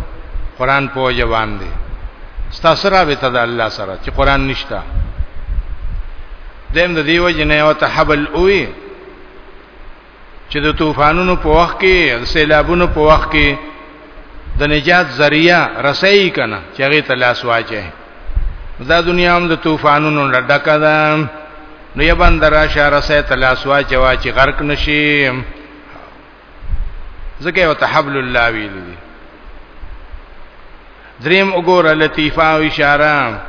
قران په جوان دی ستاسو رابطه د الله سره چې قران نشتا دیم د دیو جنې او ته حبل اوې چې د طوفانونو په وخت کې د سیلابونو په وخت کې د نجات ذریعہ رسېږي کنه چې هغه ته لاس واچي دا دنیا هم د طوفانونو ډکه ده نو یا باندې راشه رسې ته لاس واچي واچي غرق نشي ځکه یو تحبل الله ویل دي دریم وګوره لطیفه او اشاره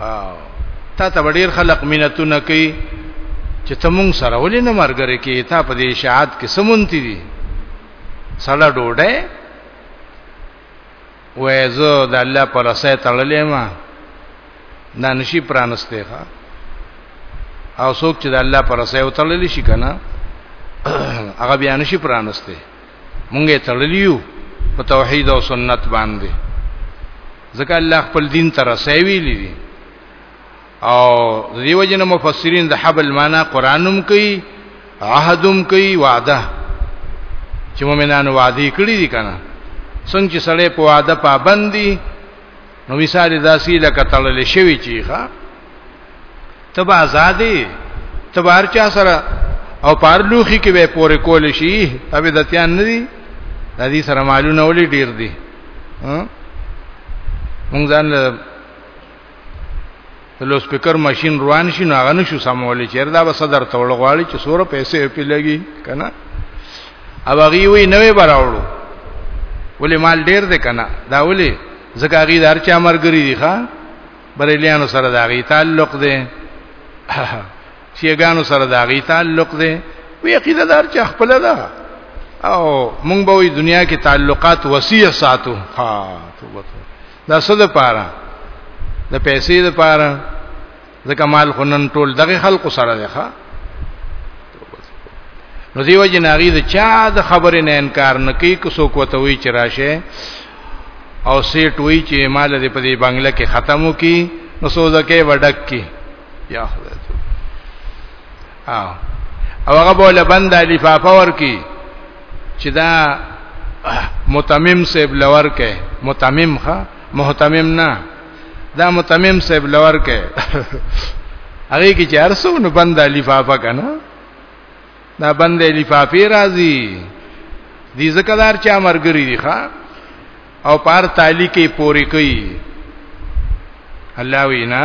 او تا ته ډیر خلق مينتونه کوي چې ته مونږ سره ولې نه مرګره کې تا په دې اشاعت کې سمونتی دي سړه ډوډه وې زه د الله پر سه تړلې ما دا نشي پرانسته ښا او څوک چې د الله پر سه وتړلې شي کنه هغه بیا نشي پرانسته مونږه تړلیو په توحید او سنت باندې ځکه الله خپل دین ته رسوي لري او دیو جن مفسرین د حبل معنا قرانم کوي عهدم کوي وعده چې مؤمنانو وعده کړی دي کنه څنګه چې سړی په وعده پابندي نو مثال داسې لکه تړل شوی چیخه تب آزادې تب هر چا سره او پار لوخي کې به پورې کول شي ابي دتیان نه دي د دې سره مالونه ولې ډیر دي مونږ ځان له لو سپیکر ماشين روان شي نو هغه نشو سمولې چیر دا به صدر تول غواړي چې سور پیسې په لګي کنه او هغه وی نوې براوړو ولې مال ډیر دی کنه دا ولې زکه هغه دار چا مرګري دي ښا بریلیانو سره دا غي تعلق دی شیګانو سره دا غي تعلق دی وی عقیده دار چې خپل ده او مونږ به وي دنیا کې تعلقات وسیع ساتو ها توبه دا څه ده پاره د پیسې ده پاره ځکه مال خنن ټول دغه خلکو سره ده ښا نو دیو جناغي د چا د خبرې نه انکار نه کوي کو سو کوته وی چې راشه او سیټ وی چې مال دې په دې بنگله کې ختمو کی نو سوزه کې وډک کی یا خدای ته او هغه بوله بند علی فافور کی چې دا متمم سیب لور کې متمم ښا محتمم نه دا متمم صاحب لور کې هغه کې چې ارسو نو بند لفافه کنه دا بند لفافه راځي دې زکدار چې امرګری دي ښا او پار تعالی کې پوری کوي الله وینا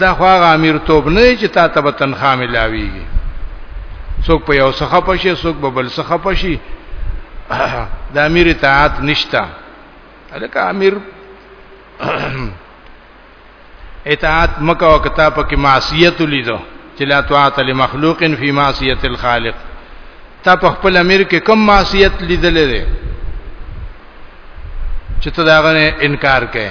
دا خو هغه امیر توب نه چې تا ته به تنخوا ملاويږي څوک په یو څخه پشي څوک په بل څخه پشي د امیر اطاعت نشتا الکه امیر اطاعت مکه او کتاب کې معصیت لیدو چې لا طاعت لمخلوق فی معصیت الخالق تا په خپل امیر کې کوم معصیت لیدلې ده چې ته دا غنه انکار کوي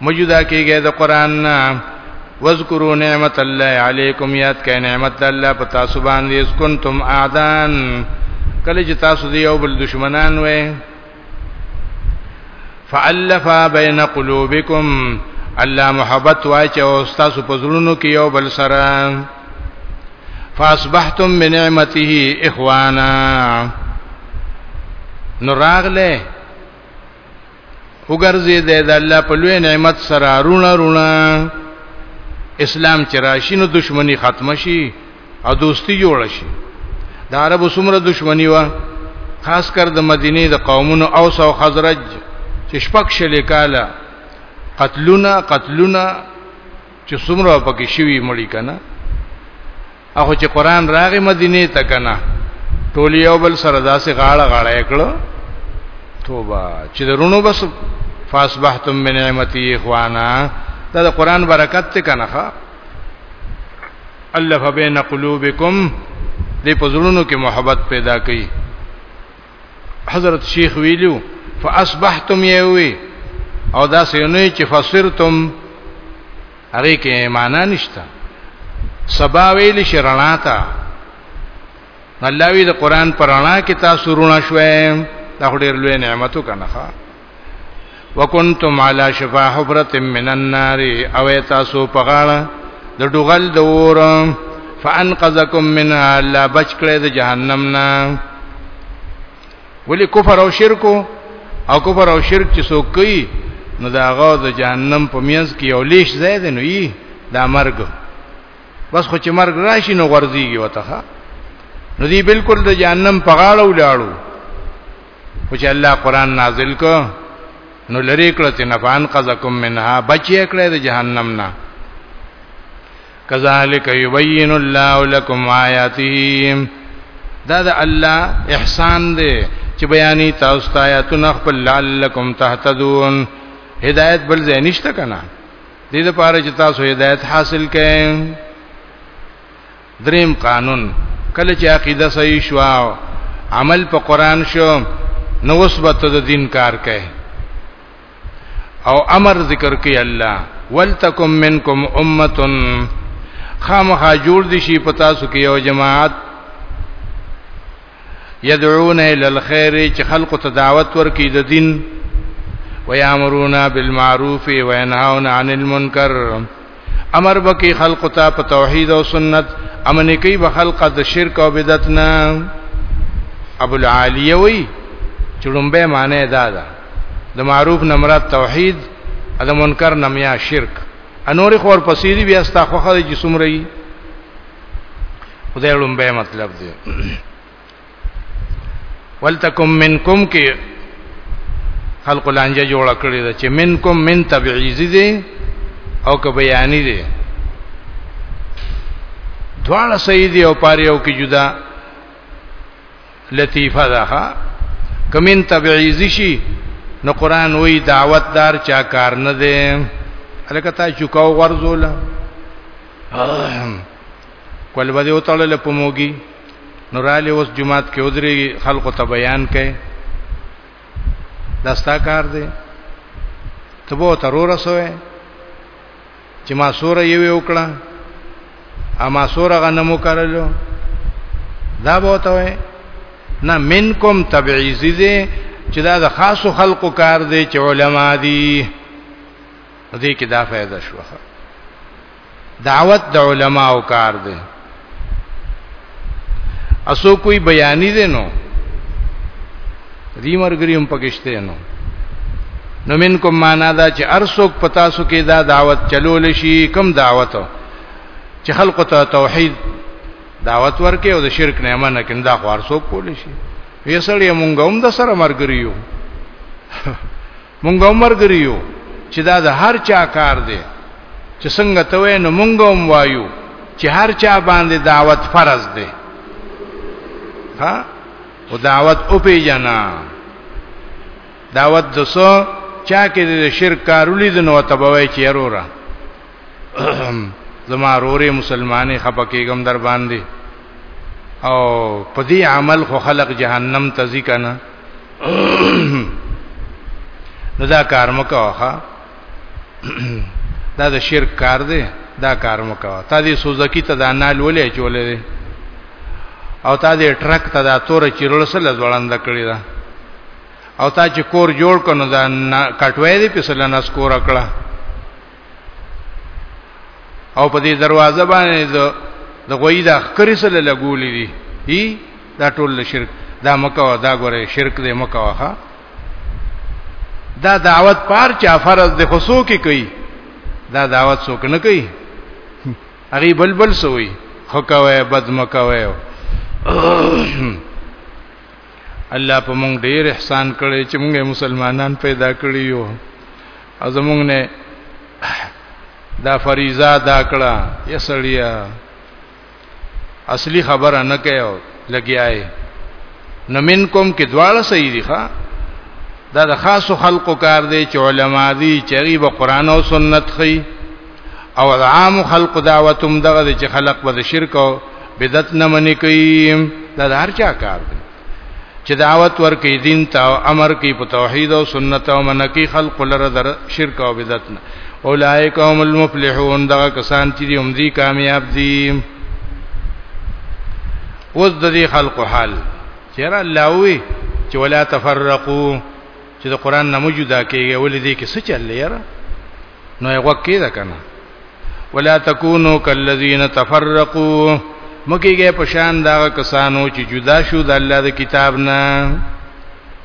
مجدا کیږي د قران نه واذکروا نعمت الله علیکم یاد کړئ نعمت الله په تاسو باندې اس کنتم اعدان کله چې تاسو دی یو بل دشمنان وې فالف بین قلوبکم الله محبت واچو تاسو په زړونو کې یو بل سره فاصبحتم بنعمته اخوانا نو راغله وګرځي د الله په لوی نعمت سره رونه رونه اسلام چې راشي نو دشمنی ختم شي او دوستی جوړ شي د عربو سمره دشمنی و خاص کر د مدینه د قومونو اوس او خزرج چې شپږ شلې کاله قتلونه قتلونه چې څومره پکې شوی مړی کنه هغه چې قران راغی مدینه ته کنه ټول یو بل سره داسې غاړه غاړه کړو توبه چې درونو بس فاسبحتم من نعمتي اخوانا دا د قران برکت ته کنه ښا الف بین قلوبکم دې پزړونو کې محبت پیدا کړي حضرت شیخ ویلو فاصبحتم یوی او دا سینوی چې فسرتم هغه کې معنا نشته سبا ویل شي رڼا ته الله وی د قران پر رڼا کې تاسو رونه شوي دا ډېر لوی نعمتو کنه وکنتم علی شفا حفرت من النار او تاسو په غاړه د ډوغل د اور فانقذکم من الله بچ کړی د جهنم نه ولی کفر او شرک او کفر او شرک چې څوک کوي نو دا غو د جهنم په میز کې یو لیش زید نه وي دا مرګ بس خو چې مرګ راشي نو غرضیږي وته نو دی بالکل د جهنم په غاړه ولاړو او چې الله قران نازل کو نو لری کړه چې نفان قزکم منها بچی کړه د جهنم نه کذالک یبین الله لكم آیاته دا د الله احسان دی چې بیانې تاسو ته آیاتونه خپل لعلکم تهتدون هدایت بل ځای نشته کنه دې لپاره چې تاسو هدایت حاصل کړئ دریم قانون کله چې عقیده صحیح شو عمل په قران شو نو وسبت د دین کار کوي او امر ذکر کوي الله ولتکم منکم امه خامخا جوړ دي شي پتا سو کې یو جماعت يدعون الى الخير چې خلق ته دعوت ورکي د دین ويامرون بالمعروف وينهون عن المنکر امر بکی خلق ته په توحید او سنت امن کوي به خلق د شرک او بدعت نه ابو العالیه وی چړمبه معنی دا ده د معروف نه مراد توحید د منکر نه میا شرک انور خور پسیری بیا ستا خوخه چې سمري خدای لومبه مطلب دی ولتکم منکم کې خلق لانجه جوړ کړی دا چې منکم من تبعیزی دی او که بیانی دی دواړه صحیح دی او پاره او کې جدا لطیفه ده کمن تبعیزی شي نو قران وی دعوت دار چا کار نه دی الکه تا چوکاو غرزولا کول به یو تړل په موګي نوراله اوس جمعات کې ودري خلکو ته بیان کړي داستا کار دی ته به ترور سوې چې ما سوره یو وکړه اما سوره غنمو کړلو دا به ته وې نه منکم تبعیزی دی چې دا د خاصو خلقو کار دی چې علما دي دې کې دا فائدہ شوه دعوت د علما او کار دی اسو کوئی بیانی دی نو دی مرګری هم پکشته نو نو منکم معنا دا چې ارسوک پتا سو کې دا دعوت چلول شي کم دعوت چې خلق ته توحید دعوت ورکې او د شرک نه منه کنده خو ارسوک کول شي ویسړی مونږ هم د سره مرګریو مونږ عمر ګریو چې دا د هر چا کار دی چې څنګه ته وې نو مونږ هم وایو چې هر چا باندې دعوت فرض دی ها او دعوت او پیجنا دعوت دسو چا کې د شرک کارولې د نو تبوي چې وروره زما رورې مسلمانې خپکیګم در باندې او په دې عمل خو خلق جهنم ته ځي کنه نو دا کار مکوخه دا د شرک کار دی دا کار مکوه تا دې سوزکی ته دا نال ولې چولې او تا دې ټرک ته دا تور چیرل سره ځوړند کړی دا او تا چې کور جوړ کنو دا کټوي دې په سره نس کور کړه او په دې دروازه باندې د غوی د خکری سره لګولې دي هی دا ټول شرک دا مکه دا ګوره شرک دې مکه وها دا دعوت پار چا فرض د خصو کې کوي دا دعوت څوک نه کوي هغه بلبل سوی خکوي بد مکوي الله په مونږ ډیر احسان کړی چې مونږه مسلمانان پیدا کړی یو ازمونږ نه دا فریضه دا کړه یسړیا اصلي خبره نه کوي لګیاي نمن کوم کې دواړه صحیح دي ښا دا د خاص خلقو کار دی چې علما دي چې غیب قران او سنت خي او عام خلق دعوتم دغه چې خلق به شرک او بدعت نه منې کوي دا هر چا کار دی چې دعوت ورکې دین ته او امر کې په توحید او سنت او منکی خلق لره در شرک او بدعت نه اولائک هم المفلحون دا کسان چې هم دي کامیاب دي اوس د دې خلق حال چیرې الله وی چې ولا تفرقوا چې د قران نه موجوده کېږي ولې دې کې څه چل یاره نو یو وکې ده کنه ولا تکونو کالذین تفرقوا مکیږي په شان دا کسانو چې جدا شو د الله د کتاب نه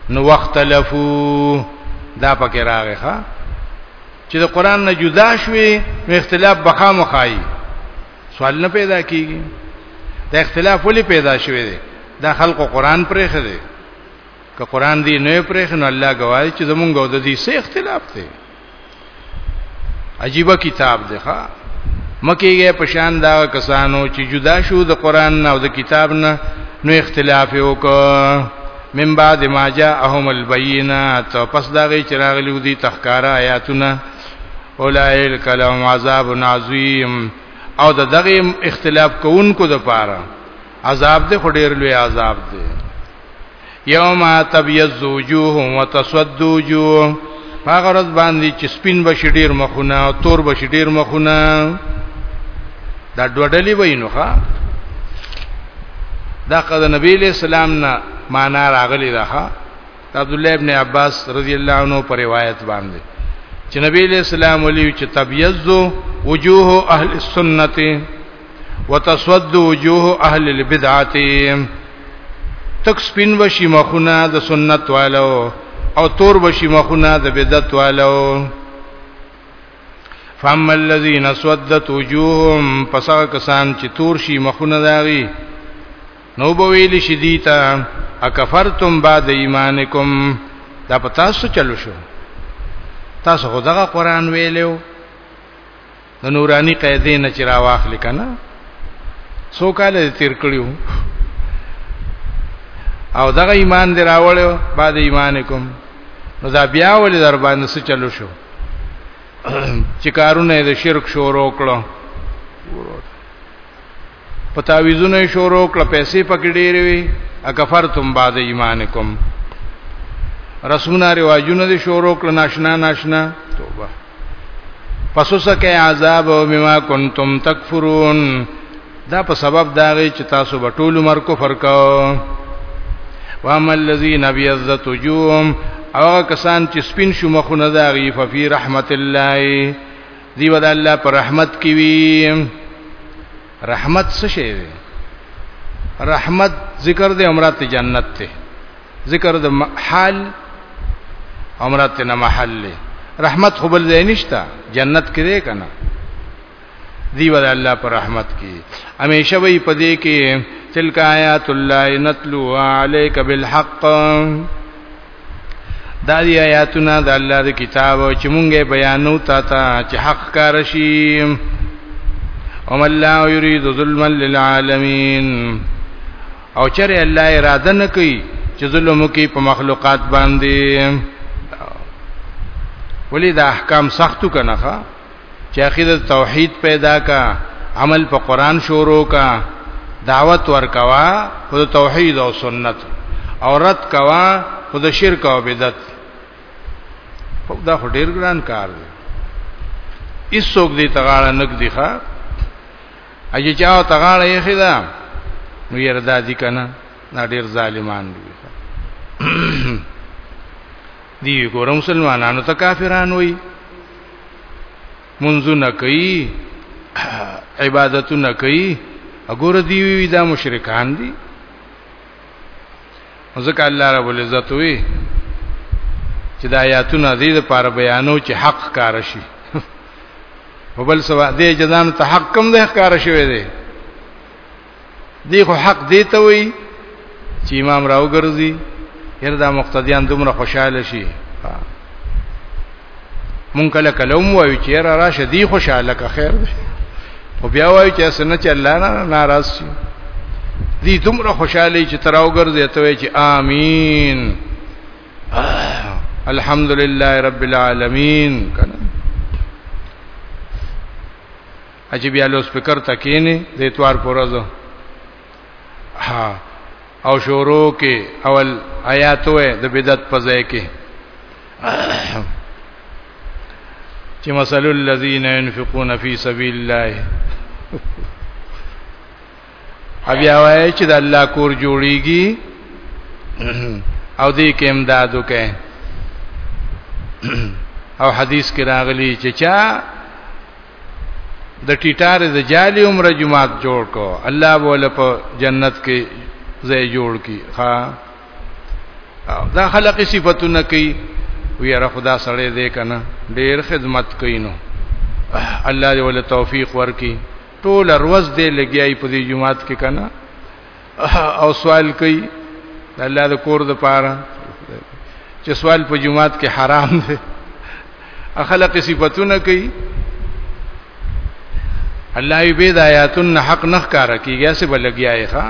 نو وختلفو دا پکې راغی ښا چې د قران نه جدا شوي نو اختلاف بخا مخای سوال نه پیدا کیږي دا اختلاف ولې پیدا شوی دی دا خلق قران پرې خره که قران دی نه پرې خنه الله گواهی چې زمونږ او د دې سه اختلاف دی عجیب کتاب دی ښا مکیږي پشان دا کسانو چې جدا شو د قران نه او د کتاب نه نو اختلاف وکړ من بعد ما جاءهم البينات پس دا غي چراغلی ودي تخکارا آیاتونه اولائک لهم عذاب عظیم او د دغه اختلاف کوونکو د پاره عذاب دې خډیر لوی عذاب دی یوم تبیض وجوه وتسود وجوه هغه ورځ باندې چې سپین بشي ډیر مخونه او تور بشي ډیر مخونه دا ډوډلی وینو ښا دا قد نبی له سلام نه معنا راغلی دا ښا عبد الله ابن عباس رضی الله عنه پر روایت باندې چې نبی له سلام علی چې تبیض وجوه اهل السنت وتسود وجوه اهل البدعات تک سپین وشي مخونه د سنت والو او تور وشي مخونه د بدعت والو فاما الذين سودت وجوههم پسا کسان چې تور شي مخونه داغي نو بویل شدیتا اکفرتم بعد ایمانکم دا پتا سو چلو شو تاسو خدغه قران ویلو د نورانی قاعده نه چې راواخلې کنه څو کال تیر کړیو او دغه ایمان دی راوړو بعد ایمانکم نو دا بیا ولې در باندې څه چلو شو چې کارونه د شرک شروع کړو پتاویزونه شروع کړ پیسې پکې ډېرې وي اکفرتم بعد ایمانکم رسمونه رواجونه دي شروع کړ ناشنا ناشنا توبه پس وسکه عذاب او بما کنتم تکفرون دا په سبب داږي چې تاسو به ټول عمر کفر کاو واما الذين ابيضت وجوههم او کسان چې سپین شو مخونه داږي ففي رحمت الله دی ود الله پر رحمت کې وي رحمت څه شی دی رحمت ذکر دی امرات جنت ته ذکر د حال امرات نه محل دی رحمت خو بل ځای نشته جنت کې دی کنه دی ول الله پر رحمت کې همیشه وي پدې کې تلک آیات الله نتلو علیک بالحق دا دی آیاتونه د الله د کتاب چې مونږه بیانو تا ته چې حق کار شي وم الله یرید ظلما للعالمین او چرې الله اراده نه کوي چې ظلم کوي په مخلوقات باندې ولې دا احکام سختو کنه چې عقیده توحید پیدا کا عمل په قران شروع کا دعوت ورکوا خود توحید او سنت او رد کوا خود شرک او بدعت دا ډیر ګران کار دی ایسوک دی تغاړه نک دی ښا اجي چاو تغاړه یې خدا نو یې ردا دي کنه دا ډیر ظالمان دي دی ګورم مسلمانانو ته کافران وای منځونه کوي عبادتونه کوي وګوره دی وی دا مشرکان دي ځکه الله رب العزت وی چې دا آیاتونه دې د پاره بیانو چې حق کار شي په بل سوا دې جزان ته حق کم ده کار شوی دی دی خو حق دی ته وی چې امام راو ګرځي هر دا مقتدیان دومره خوشاله شي مونږ کله کله مو وی چې را راشه دی خوشاله که خیر دی او بیا وایي چې سن چې الله نه ناراض شي دي دومره خوشاله چې تراو ګرځي ته وایي چې امين الحمدلله رب العالمین کنه چې بیا لو سپیکر ته کینې د اتوار پر ورځ ها او شورو کې اول آیات وې د بدعت په ځای کې چې مثل الذين ينفقون في سبيل الله بیا وایي چې د الله کور جوړیږي او دې کې امداد وکړي او حدیث کې راغلی چې چا د ټیټار د جالي عمر جماعت جوړ کو الله بوله په جنت کې زې جوړ کی ها دا خلق صفاتونه کوي ویره خدا سره دې کنه ډیر خدمت کوي نو الله دې ول توفیق ورکي ټول روز دې لګیای په دې جماعت کې کنه او سوال کوي الله د کور د پاره چې سوال په جمعات کې حرام دی اخلاق صفاتونه کوي الله یې به د آیاتن حق نه ښکار کیږي څه بلګیا یې ښا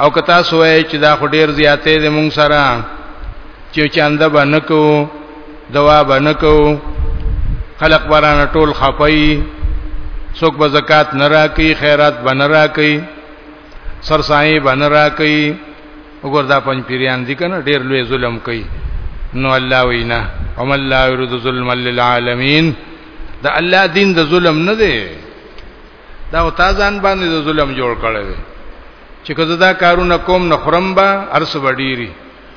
او کتا سوې چې دا خډیر زیاتې د مونږ سره چې چاند باندې کو دوا بنکو خلق برانه ټول خپي څوک به زکات نه راکي خیرات بن راکي سرسای بن راکي وګور دا پنځ پیریان دي کنه ډیر لوی ظلم کوي نو الله وینا هم الله يرد ظلم للعالمین دا الله دین د ظلم نه دی دا او تازان باندې د ظلم جوړ کړی دی چې کله دا کارونه کوم نه خرم با ارس وډيري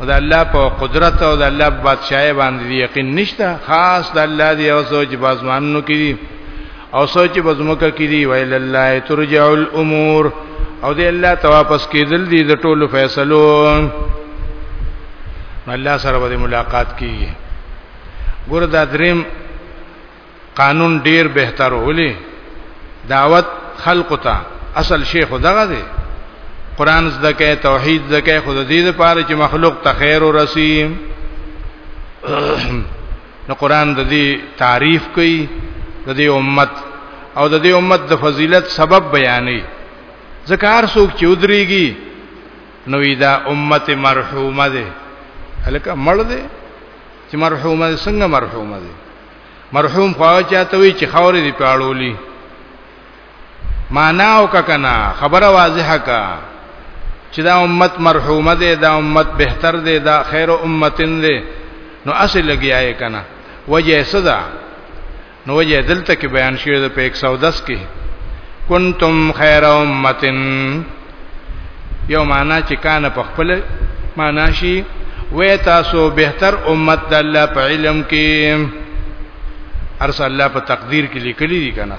او د الله په قدرت او د الله په بادشاہي باندې یقین نشته خاص د الله دی او سوچ بازمانو کې دي او سوچ بزمکه کې دي ویل الله ترجع الامور او د الله ته واپس کېدل دي د ټولو فیصلو الله سره به ملاقات کیږي ګور دا دریم قانون ډیر بهتر ولي دعوت خلق ته اصل شیخ دغه دی قران زده کې توحید زده کې خود دې لپاره چې مخلوق ته خیر ورسي نو قران د دې تعریف کوي د دې امت او د دې امت د فضیلت سبب بیانې ذکر څوک چې ودرېږي نو دا امت مرحومه ده هلکه مړ ده چې مرحومه څنګه مرحومه ده مرحوم خو چاته وی چې خاورې دی پاړولې معنا او کنا خبره واضحه کا چې دا امت مرحومه ده دا امت بهتر ده دا خیر امتن ده نو اصل لګیاي کنا وجه صدا نو وجه دلته کې بیان شوی ده په 110 کې کنتم خیر امتن یو معنا چې کان په خپل معنا شي وې تاسو بهتر امت د الله په علم کې ارسل الله په تقدیر کې لیکلي دي کنه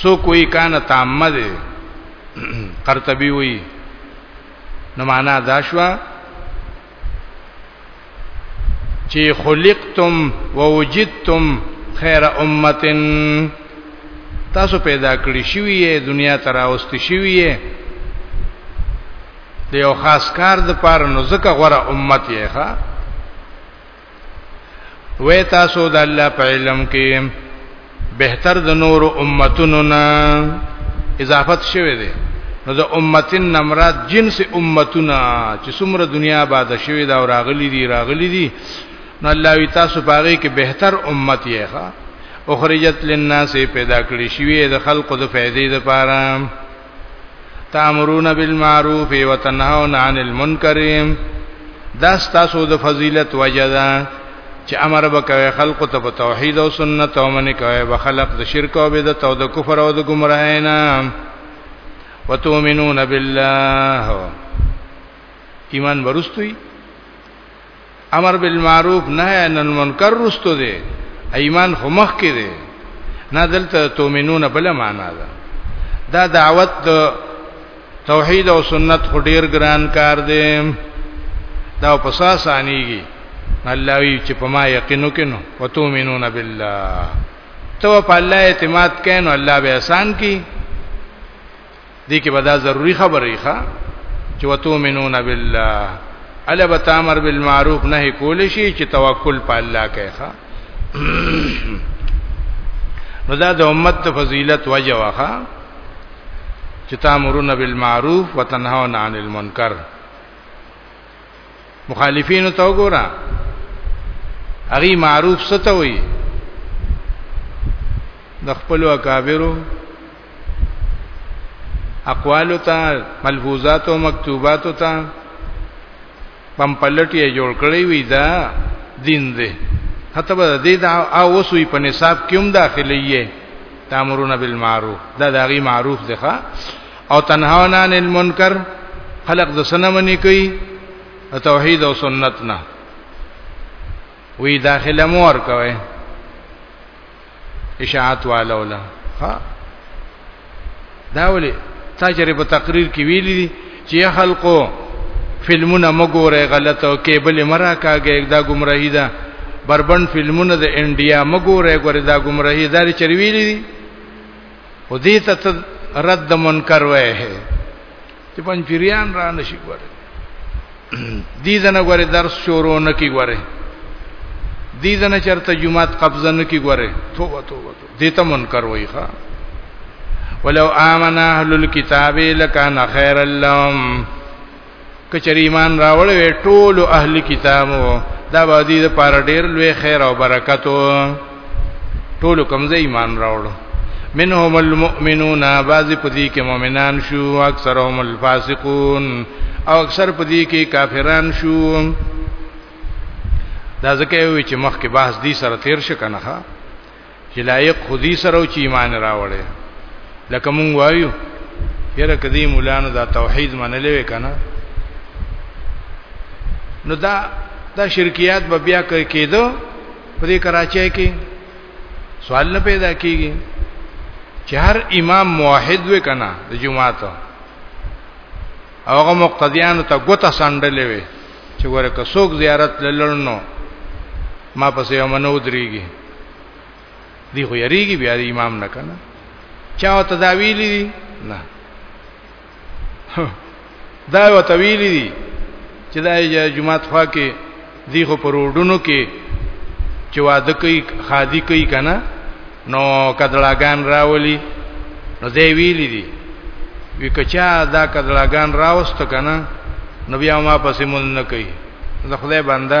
سو کوئی کان تعمد قرطبی وی نو معنا دا شوا چې خلقتم ووجدتم خیر امتن تاسو پیدا کړی شوی یې دنیا ته راوستي شوی یې د یو خاص کار د پاره نو ځکه غوړه امت یې ښا وې تاسو د الله په علم کې بهتر د نور امتونو نه اضافت شوه دی نو د امتن نمرات جنس امتونه چې څومره دنیا آباد شوه دا راغلي دي راغلي دي نو الله وی تاسو باغې کې بهتر امت یې ښا اخرجت للناس پیدا کړی شوی د خلقو د فائدې لپاره تامرون بالمعروف وتنهون عن المنکر دا ستاسو د فضیلت وجدا چې امر وکوي خلق ته په توحید او سنت او منی کوي به خلق د شرک او بدعت او د کفر او د گمراهی نه وتؤمنون بالله ایمان ورستوي امر بالمعروف نهی عن المنکر رستو دی ایمان خو مخ کې دی نه دلته تومنون بل معنا ده دا دعوت توحید او سنت خو ډیر ګران کار دی دا په ساس انیږي الله وی چې په ما یقینو کینو وتومنون بالله تو په الله اعتماد کینو الله به احسان کی دې کې به دا ضروری خبرې ښه چې وتومنون بالله الا بتامر بالمعروف نه کول شي چې توکل په الله کوي ښه نو دا د امت فضیلت وجه واخه چې تامرون بالمعروف وتنهون عن المنکر مخالفین ته وګوره هغه معروف ستوي د خپل اکابرو اقوال ته ملحوظات او مکتوبات ته پم پلټي جوړ کړی وی دا دین دی هته به دې دا اوسوي په نصاب کې هم داخلي یې تامرون بالمعروف دا داغي معروف دی ښا او تنهاون عن المنکر خلق د سنمنې کوي توحید او سنت نه وی داخله مور کوي اشاعت والو لا ها دا ولې تجربه تقریر کې ویلي دي چې خلکو فلمونه مګوره غلط او کیبل مرا کاږي دا گمراهی ده بربند فلمونه د انډیا مګوره ګوره دا گمراهی دار چرویلي دي او دې ته رد منکر وایې چې پنځپیریان را نشي ګوره دي دنه ګوره درس شروع نه کی ګوره دي دنه چرته جمعات قبضه نه کی ګوره توبه توبه دې ته منکر وای ښا ولو امن اهل الكتاب لکان خیر اللهم کچری ایمان راول وی ټول اهل کتابو دا باندې د پاره ډیر لوی خیر او برکتو ټول کوم ځای ایمان راوړو منهم المؤمنون بعض پدې کې مؤمنان شو اکثرهم الفاسقون او اکثر پدې کې کافران شو دا ځکه وی چې مخکې بحث دي سره تیر شي کنه ها چې لایق خودي سره او چې ایمان راوړي لکه مونږ وایو یره کدی مولانو دا توحید منلې وکنه نو دا دا شرکیات به بیا کېدو په دې کراچۍ کې سوال نه پیدا کیږي چې هر امام موحد وې کنا د جمعه ته هغه مقتدیانو ته ګوته سندلې وې چې ګوره که څوک زیارت لړنو ما پسې امنو دريږي دی خو یریږي بیا د امام نه کنه چا تداویلی نه دا یو طویل دي چې دا جمعات خوا کې دی خو پر وډونو کې چې واده کوي خادي کوي کنه نو کدلاګان راولي نو دی ویلي دي وی کچا دا کدلاګان راوست کنه نو بیا ما پسې مون نه کوي زه خدای بنده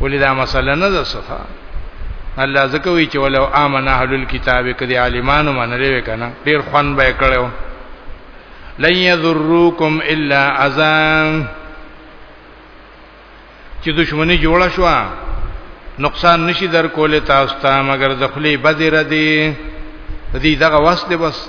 ولې دا مسله نه ده صفه الله زکه وی چې ولو امن اهل الكتاب کدي عالمانو منلې وکنه ډیر خوان به کړو لن يذروکم الا اذان چې دښمنی جوړ شو نقصان نشي در کولې تاسو ته مگر د خلی بدر دی دې دغه واسطه بس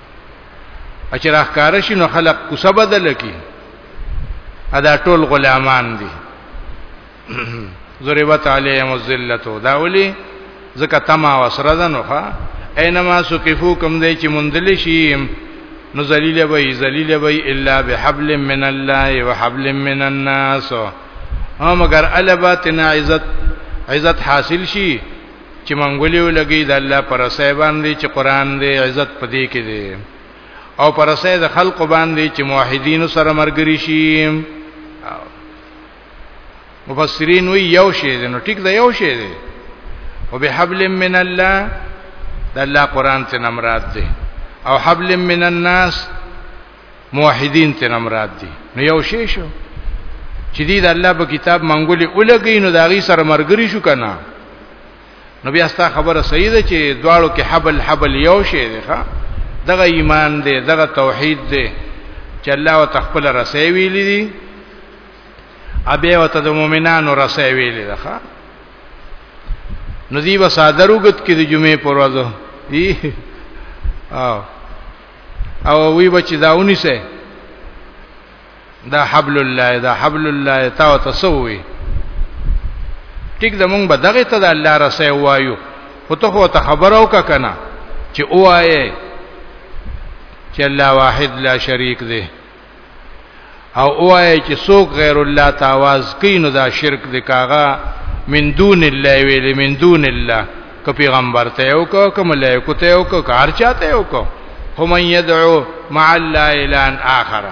اچر اخکار شي نو خلق کوسه بدل کی ادا ټول غلامان دي ضربت علیهم الذلتو دا ولي زکه تما وسره ده نو ښا اينما سقفو کم دی چې مندل شي نو ذلیل وي ذلیل وي الا بحبل من الله وحبل من الناس او مگر الباتنا عزت عزت حاصل شي چې منګولیو لګي د الله پر سې باندې چې قران دې عزت پدې کې دې او پر سې د خلق باندې چې موحدین سره مرګري شي مفسرین وی یو شی دی نو ټیک دا یو شی دی او به حبل من الله د الله قران ته نمراد دی او حبل من الناس موحدین ته مراد دي نو یو شی شو چې دې د الله په کتاب منګولې اولګي نو داغي سره مرګري شو کنه نو بیا ستا خبره صحیح ده چې دواړو کې حبل حبل یو شی دی ښا دغه ایمان دی دغه توحید دی چې الله او تخپل رسې ویلې دي ابي او ته د مؤمنانو رسې ویلې ده ښا نو دی وسادروګت کې د جمعې پر ورځ دی او او وی بچی دا ونی سه دا حبل الله دا حبل الله تا او تسوي ټیک د مونږ بدغه ته د الله رسې وایو خو ته خو ته خبر او کا کنه چې اوایې چې الله واحد لا شریک دی او اوای چې څوک غیر الله تاواز کینو دا شرک د کاغه من دون الله ویل من دون الله که پیغمبر ته یو کو که ملائکه ته یو کو کار چاته یو کو هم یدعو مع الله الان اخر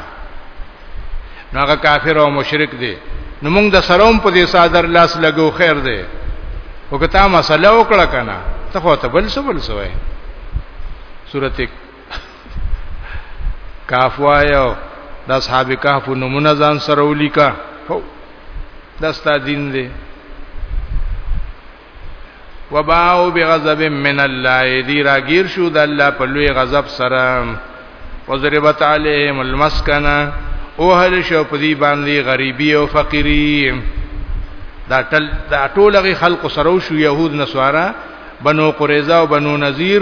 نو هغه کافر او مشرک دی نو موږ د سروم په دې صادر لاس لګو خیر دی وکتا مسله وکړه کنه ته خو ته بل څه بل څه وای سورته کاف وایو د اصحاب کهف نمونه ځان سره ولیکا هو دستا دین دی وباو بغضب من الله دی راگیر شو د الله په لوی غضب سره وضربت علیهم المسکنه او هل شو په دی باندې غریبی او فقیری دا ټل دا ټولغه خلق سره شو يهود نسوارا بنو قریظه او بنو نذیر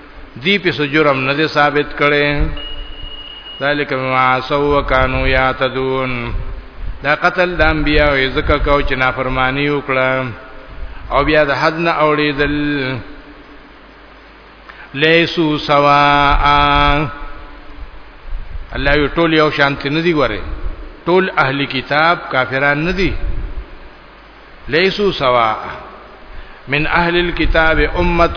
دی په سجرم نه دی ثابت کړي ذالک ما سو وکانو یاتدون دا قتل د انبیا او زکه کو چې نافرمانی وکړه او بیا د حد نه اوړېدل لیسو سوا الله یو ټول یو شانتی ندی ګوره ټول اهلی کتاب کافران ندی لیسو سوا من اهل الكتاب امه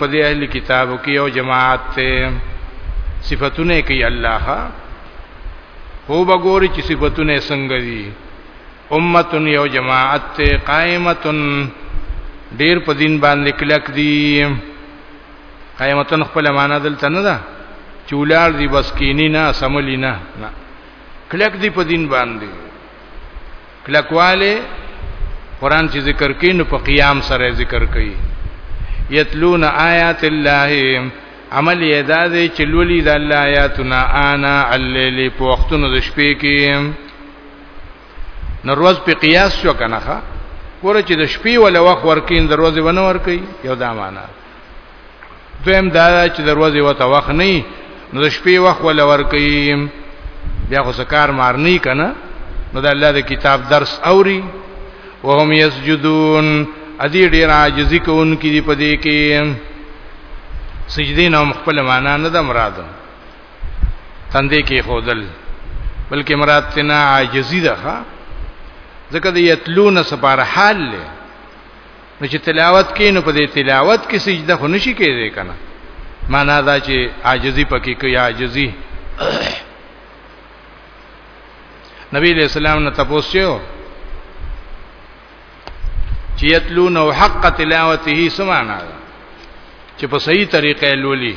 په دې اهل کتاب کې یو جماعت ته صفاتونه کوي الله ها هو بګوري چې صفاتونه څنګه دي امه یو جماعت ته قائمه ډیر په دین باندې کلک دي قائمه خپل معنا دلته نه ده چولار دی بس کینی نه سملی نه کلک دی په دین باندې کلکواله قران چې ذکر کین نو په قیام سره ذکر کوي یتلون آیات الله عمل یې دا دی چې لولي د الله آیاتنا انا الليل په وختونو د شپې کې نروز په قیاس شو کنه ښا ګوره چې د شپې ولا وخت ورکین دروازه ونه ورکی یو دا معنا دویم دا چې دروازه وته وخت نه نو د شپې وخت ول ورکې بیا خو سکار مار نه کنه نو د الله د کتاب درس اوري وهم یسجدون ادي ډیر عاجزي کوونکې دي په دې کې سجدي نو خپل معنا نه د مراد تندې کې خودل بلکې مراد تنا عاجزي ده ځکه د یتلون سپاره حال له نو چې تلاوت کې نو په دې تلاوت کې سجده خو نشي کېږي کنه معنا دا چې عاجزي پکې کوي عاجزي نبی علیہ السلام نه تپوسیو چې یتلون او حق تلاوته سمانا چې په صحیح طریقې لولي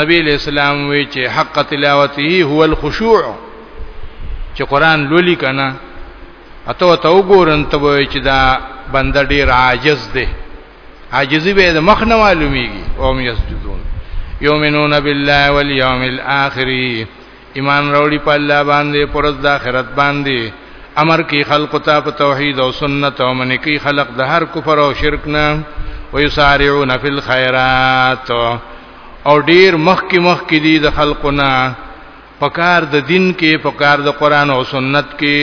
نبی علیہ السلام وی چې حق تلاوته هو الخشوع چې قران لولي کنه اته ته وګورن ته وای چې دا بنده ډیر عاجز دی عاجزی به د مخ نه معلومیږي او هم یسجدون یؤمنون بالله والیوم الاخر ایمان راوړي په الله باندې پرز د آخرت باندې امر کی خلق ته په توحید او سنت او من کی خلق د هر کفر او شرک نه ويسارعون فی الخيرات او ډیر مخ کی مخ کی دي د خلقنا پکار د دین کې پکار د قران او سنت کې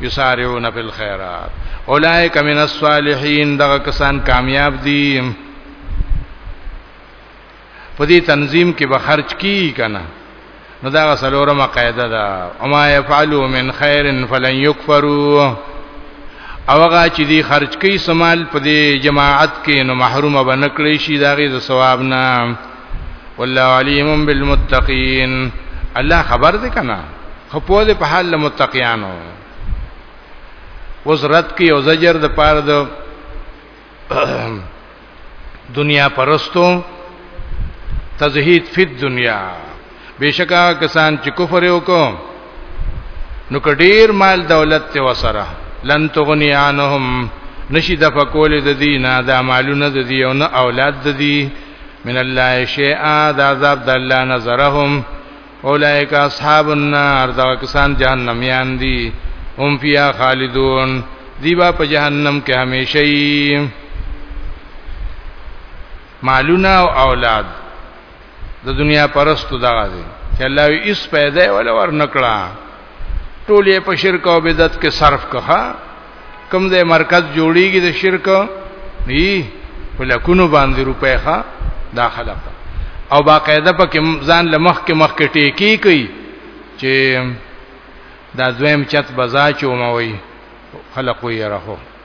یسارعون فی الخيرات اولئک من الصالحین دغه کسان کامیاب دي په دې تنظیم کې به خرج کی کنه نو دا سلورمه قاعده ده اما يفعلوا من خير فلن يكفروا او هغه چې دی خرج کوي سمال په دې جماعت کې نو محروم به نکړي شي داغه د ثواب نه والله علیم بالمتقین الله خبر دې کنا خپو دې په حال متقیانو وزرت کی او زجر د پاره د دنیا پرستو تزهید فی الدنیا بشکا کسان چې کفر وکړو نو کډیر مال دولت ته وسره لن تغنی عنهم نشي د فقول د دې نه د مالونه د دې او نه اولاد د دې من الله شیئا د عذاب د الله نظرهم اولئک اصحاب النار دا کسان جهنم یان دي هم فیا خالدون دی با په جهنم کې همیشه مالونه او اولاد د دنیا پرستو دغه دی چې الله یې اس پیدا ولا ور نکړه ټول یې په شرک او بدعت کې صرف کړه کوم دې مرکز جوړیږي د شرک دی ولکونو باندې روپې ښا داخله او باقاعده په ځان لمخ کې مخ کې ټیکی کوي چې دا دویم چت بزا چوموي خلقو یې راهو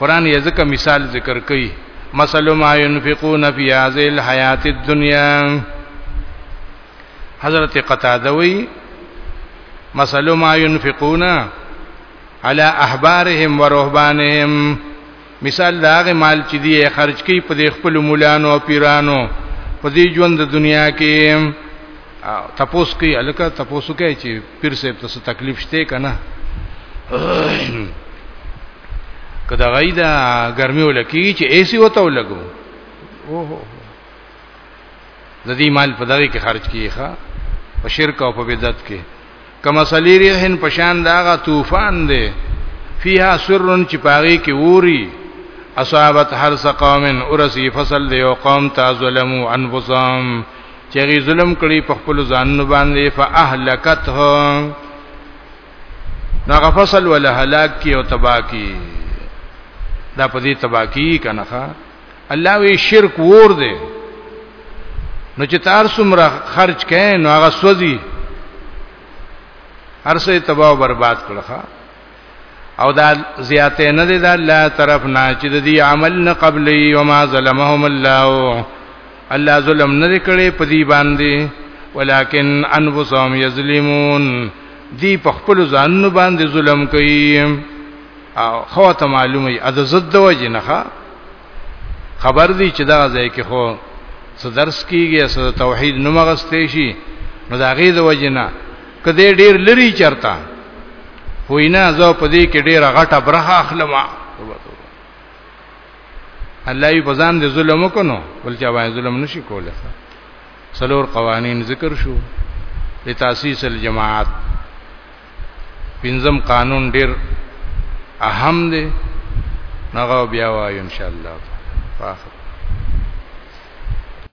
قران یې ځکه مثال ذکر کړي مثل ما ينفقون في هذه الحياه الدنيا حضرت قتاده وی مثل ما ينفقون على احبارهم ورهبانهم مثال داغه مال چې دی خرج کوي په خپل مولانو او پیرانو په دې ژوند د دنیا کې تپوس کوي الکه تپوس کوي چې پیر صاحب تاسو تکلیف شته کنه کدا غیدا ګرمي ولکی چې ایسی وته ولګو اوه د دې مال په دغه کې خرج کیخه په شرک او په بدعت کې کما سلیریحن پشان داغه طوفان دی فیها سرن چې پاغي کې ووري اصابت هر قوم ورسی فصل دی او قوم تا ظلمو انفسهم چې غي ظلم کړی په خپل ځان باندې فاهلکته دغه فصل ول هلاک کی او تبا کی دا په دې تبا کی کنه الله وی شرک ور دی نو چې تار څومره خرج کین نو هغه سوځي ارسه تباہ او برباد کړه او دا زیاته نه دی دا الله طرف نه چې د دې عمل نه قبلې او ما ظلمهم الله الله ظلم نه کړي په دې باندې ولکن انفسهم یظلمون دی په خپل ځانونو باندې ظلم کوي او خو ته معلومه ای د زد وجه نه خبر دی چې دا ځای کې خو څه درس کیږي څه توحید نو مغستې شي نو دا غي د وجه نه کدی ډیر لری چرتا وینا زه په دې کې ډیره غټه برخه اخلم الله یې په ځان دې ظلم وکړو بل چا باندې ظلم نشي کولای څلور قوانین ذکر شو لتاسیس الجماعات پنځم قانون ډیر اهم دی نغاو بیا وایو ان شاء الله فاخر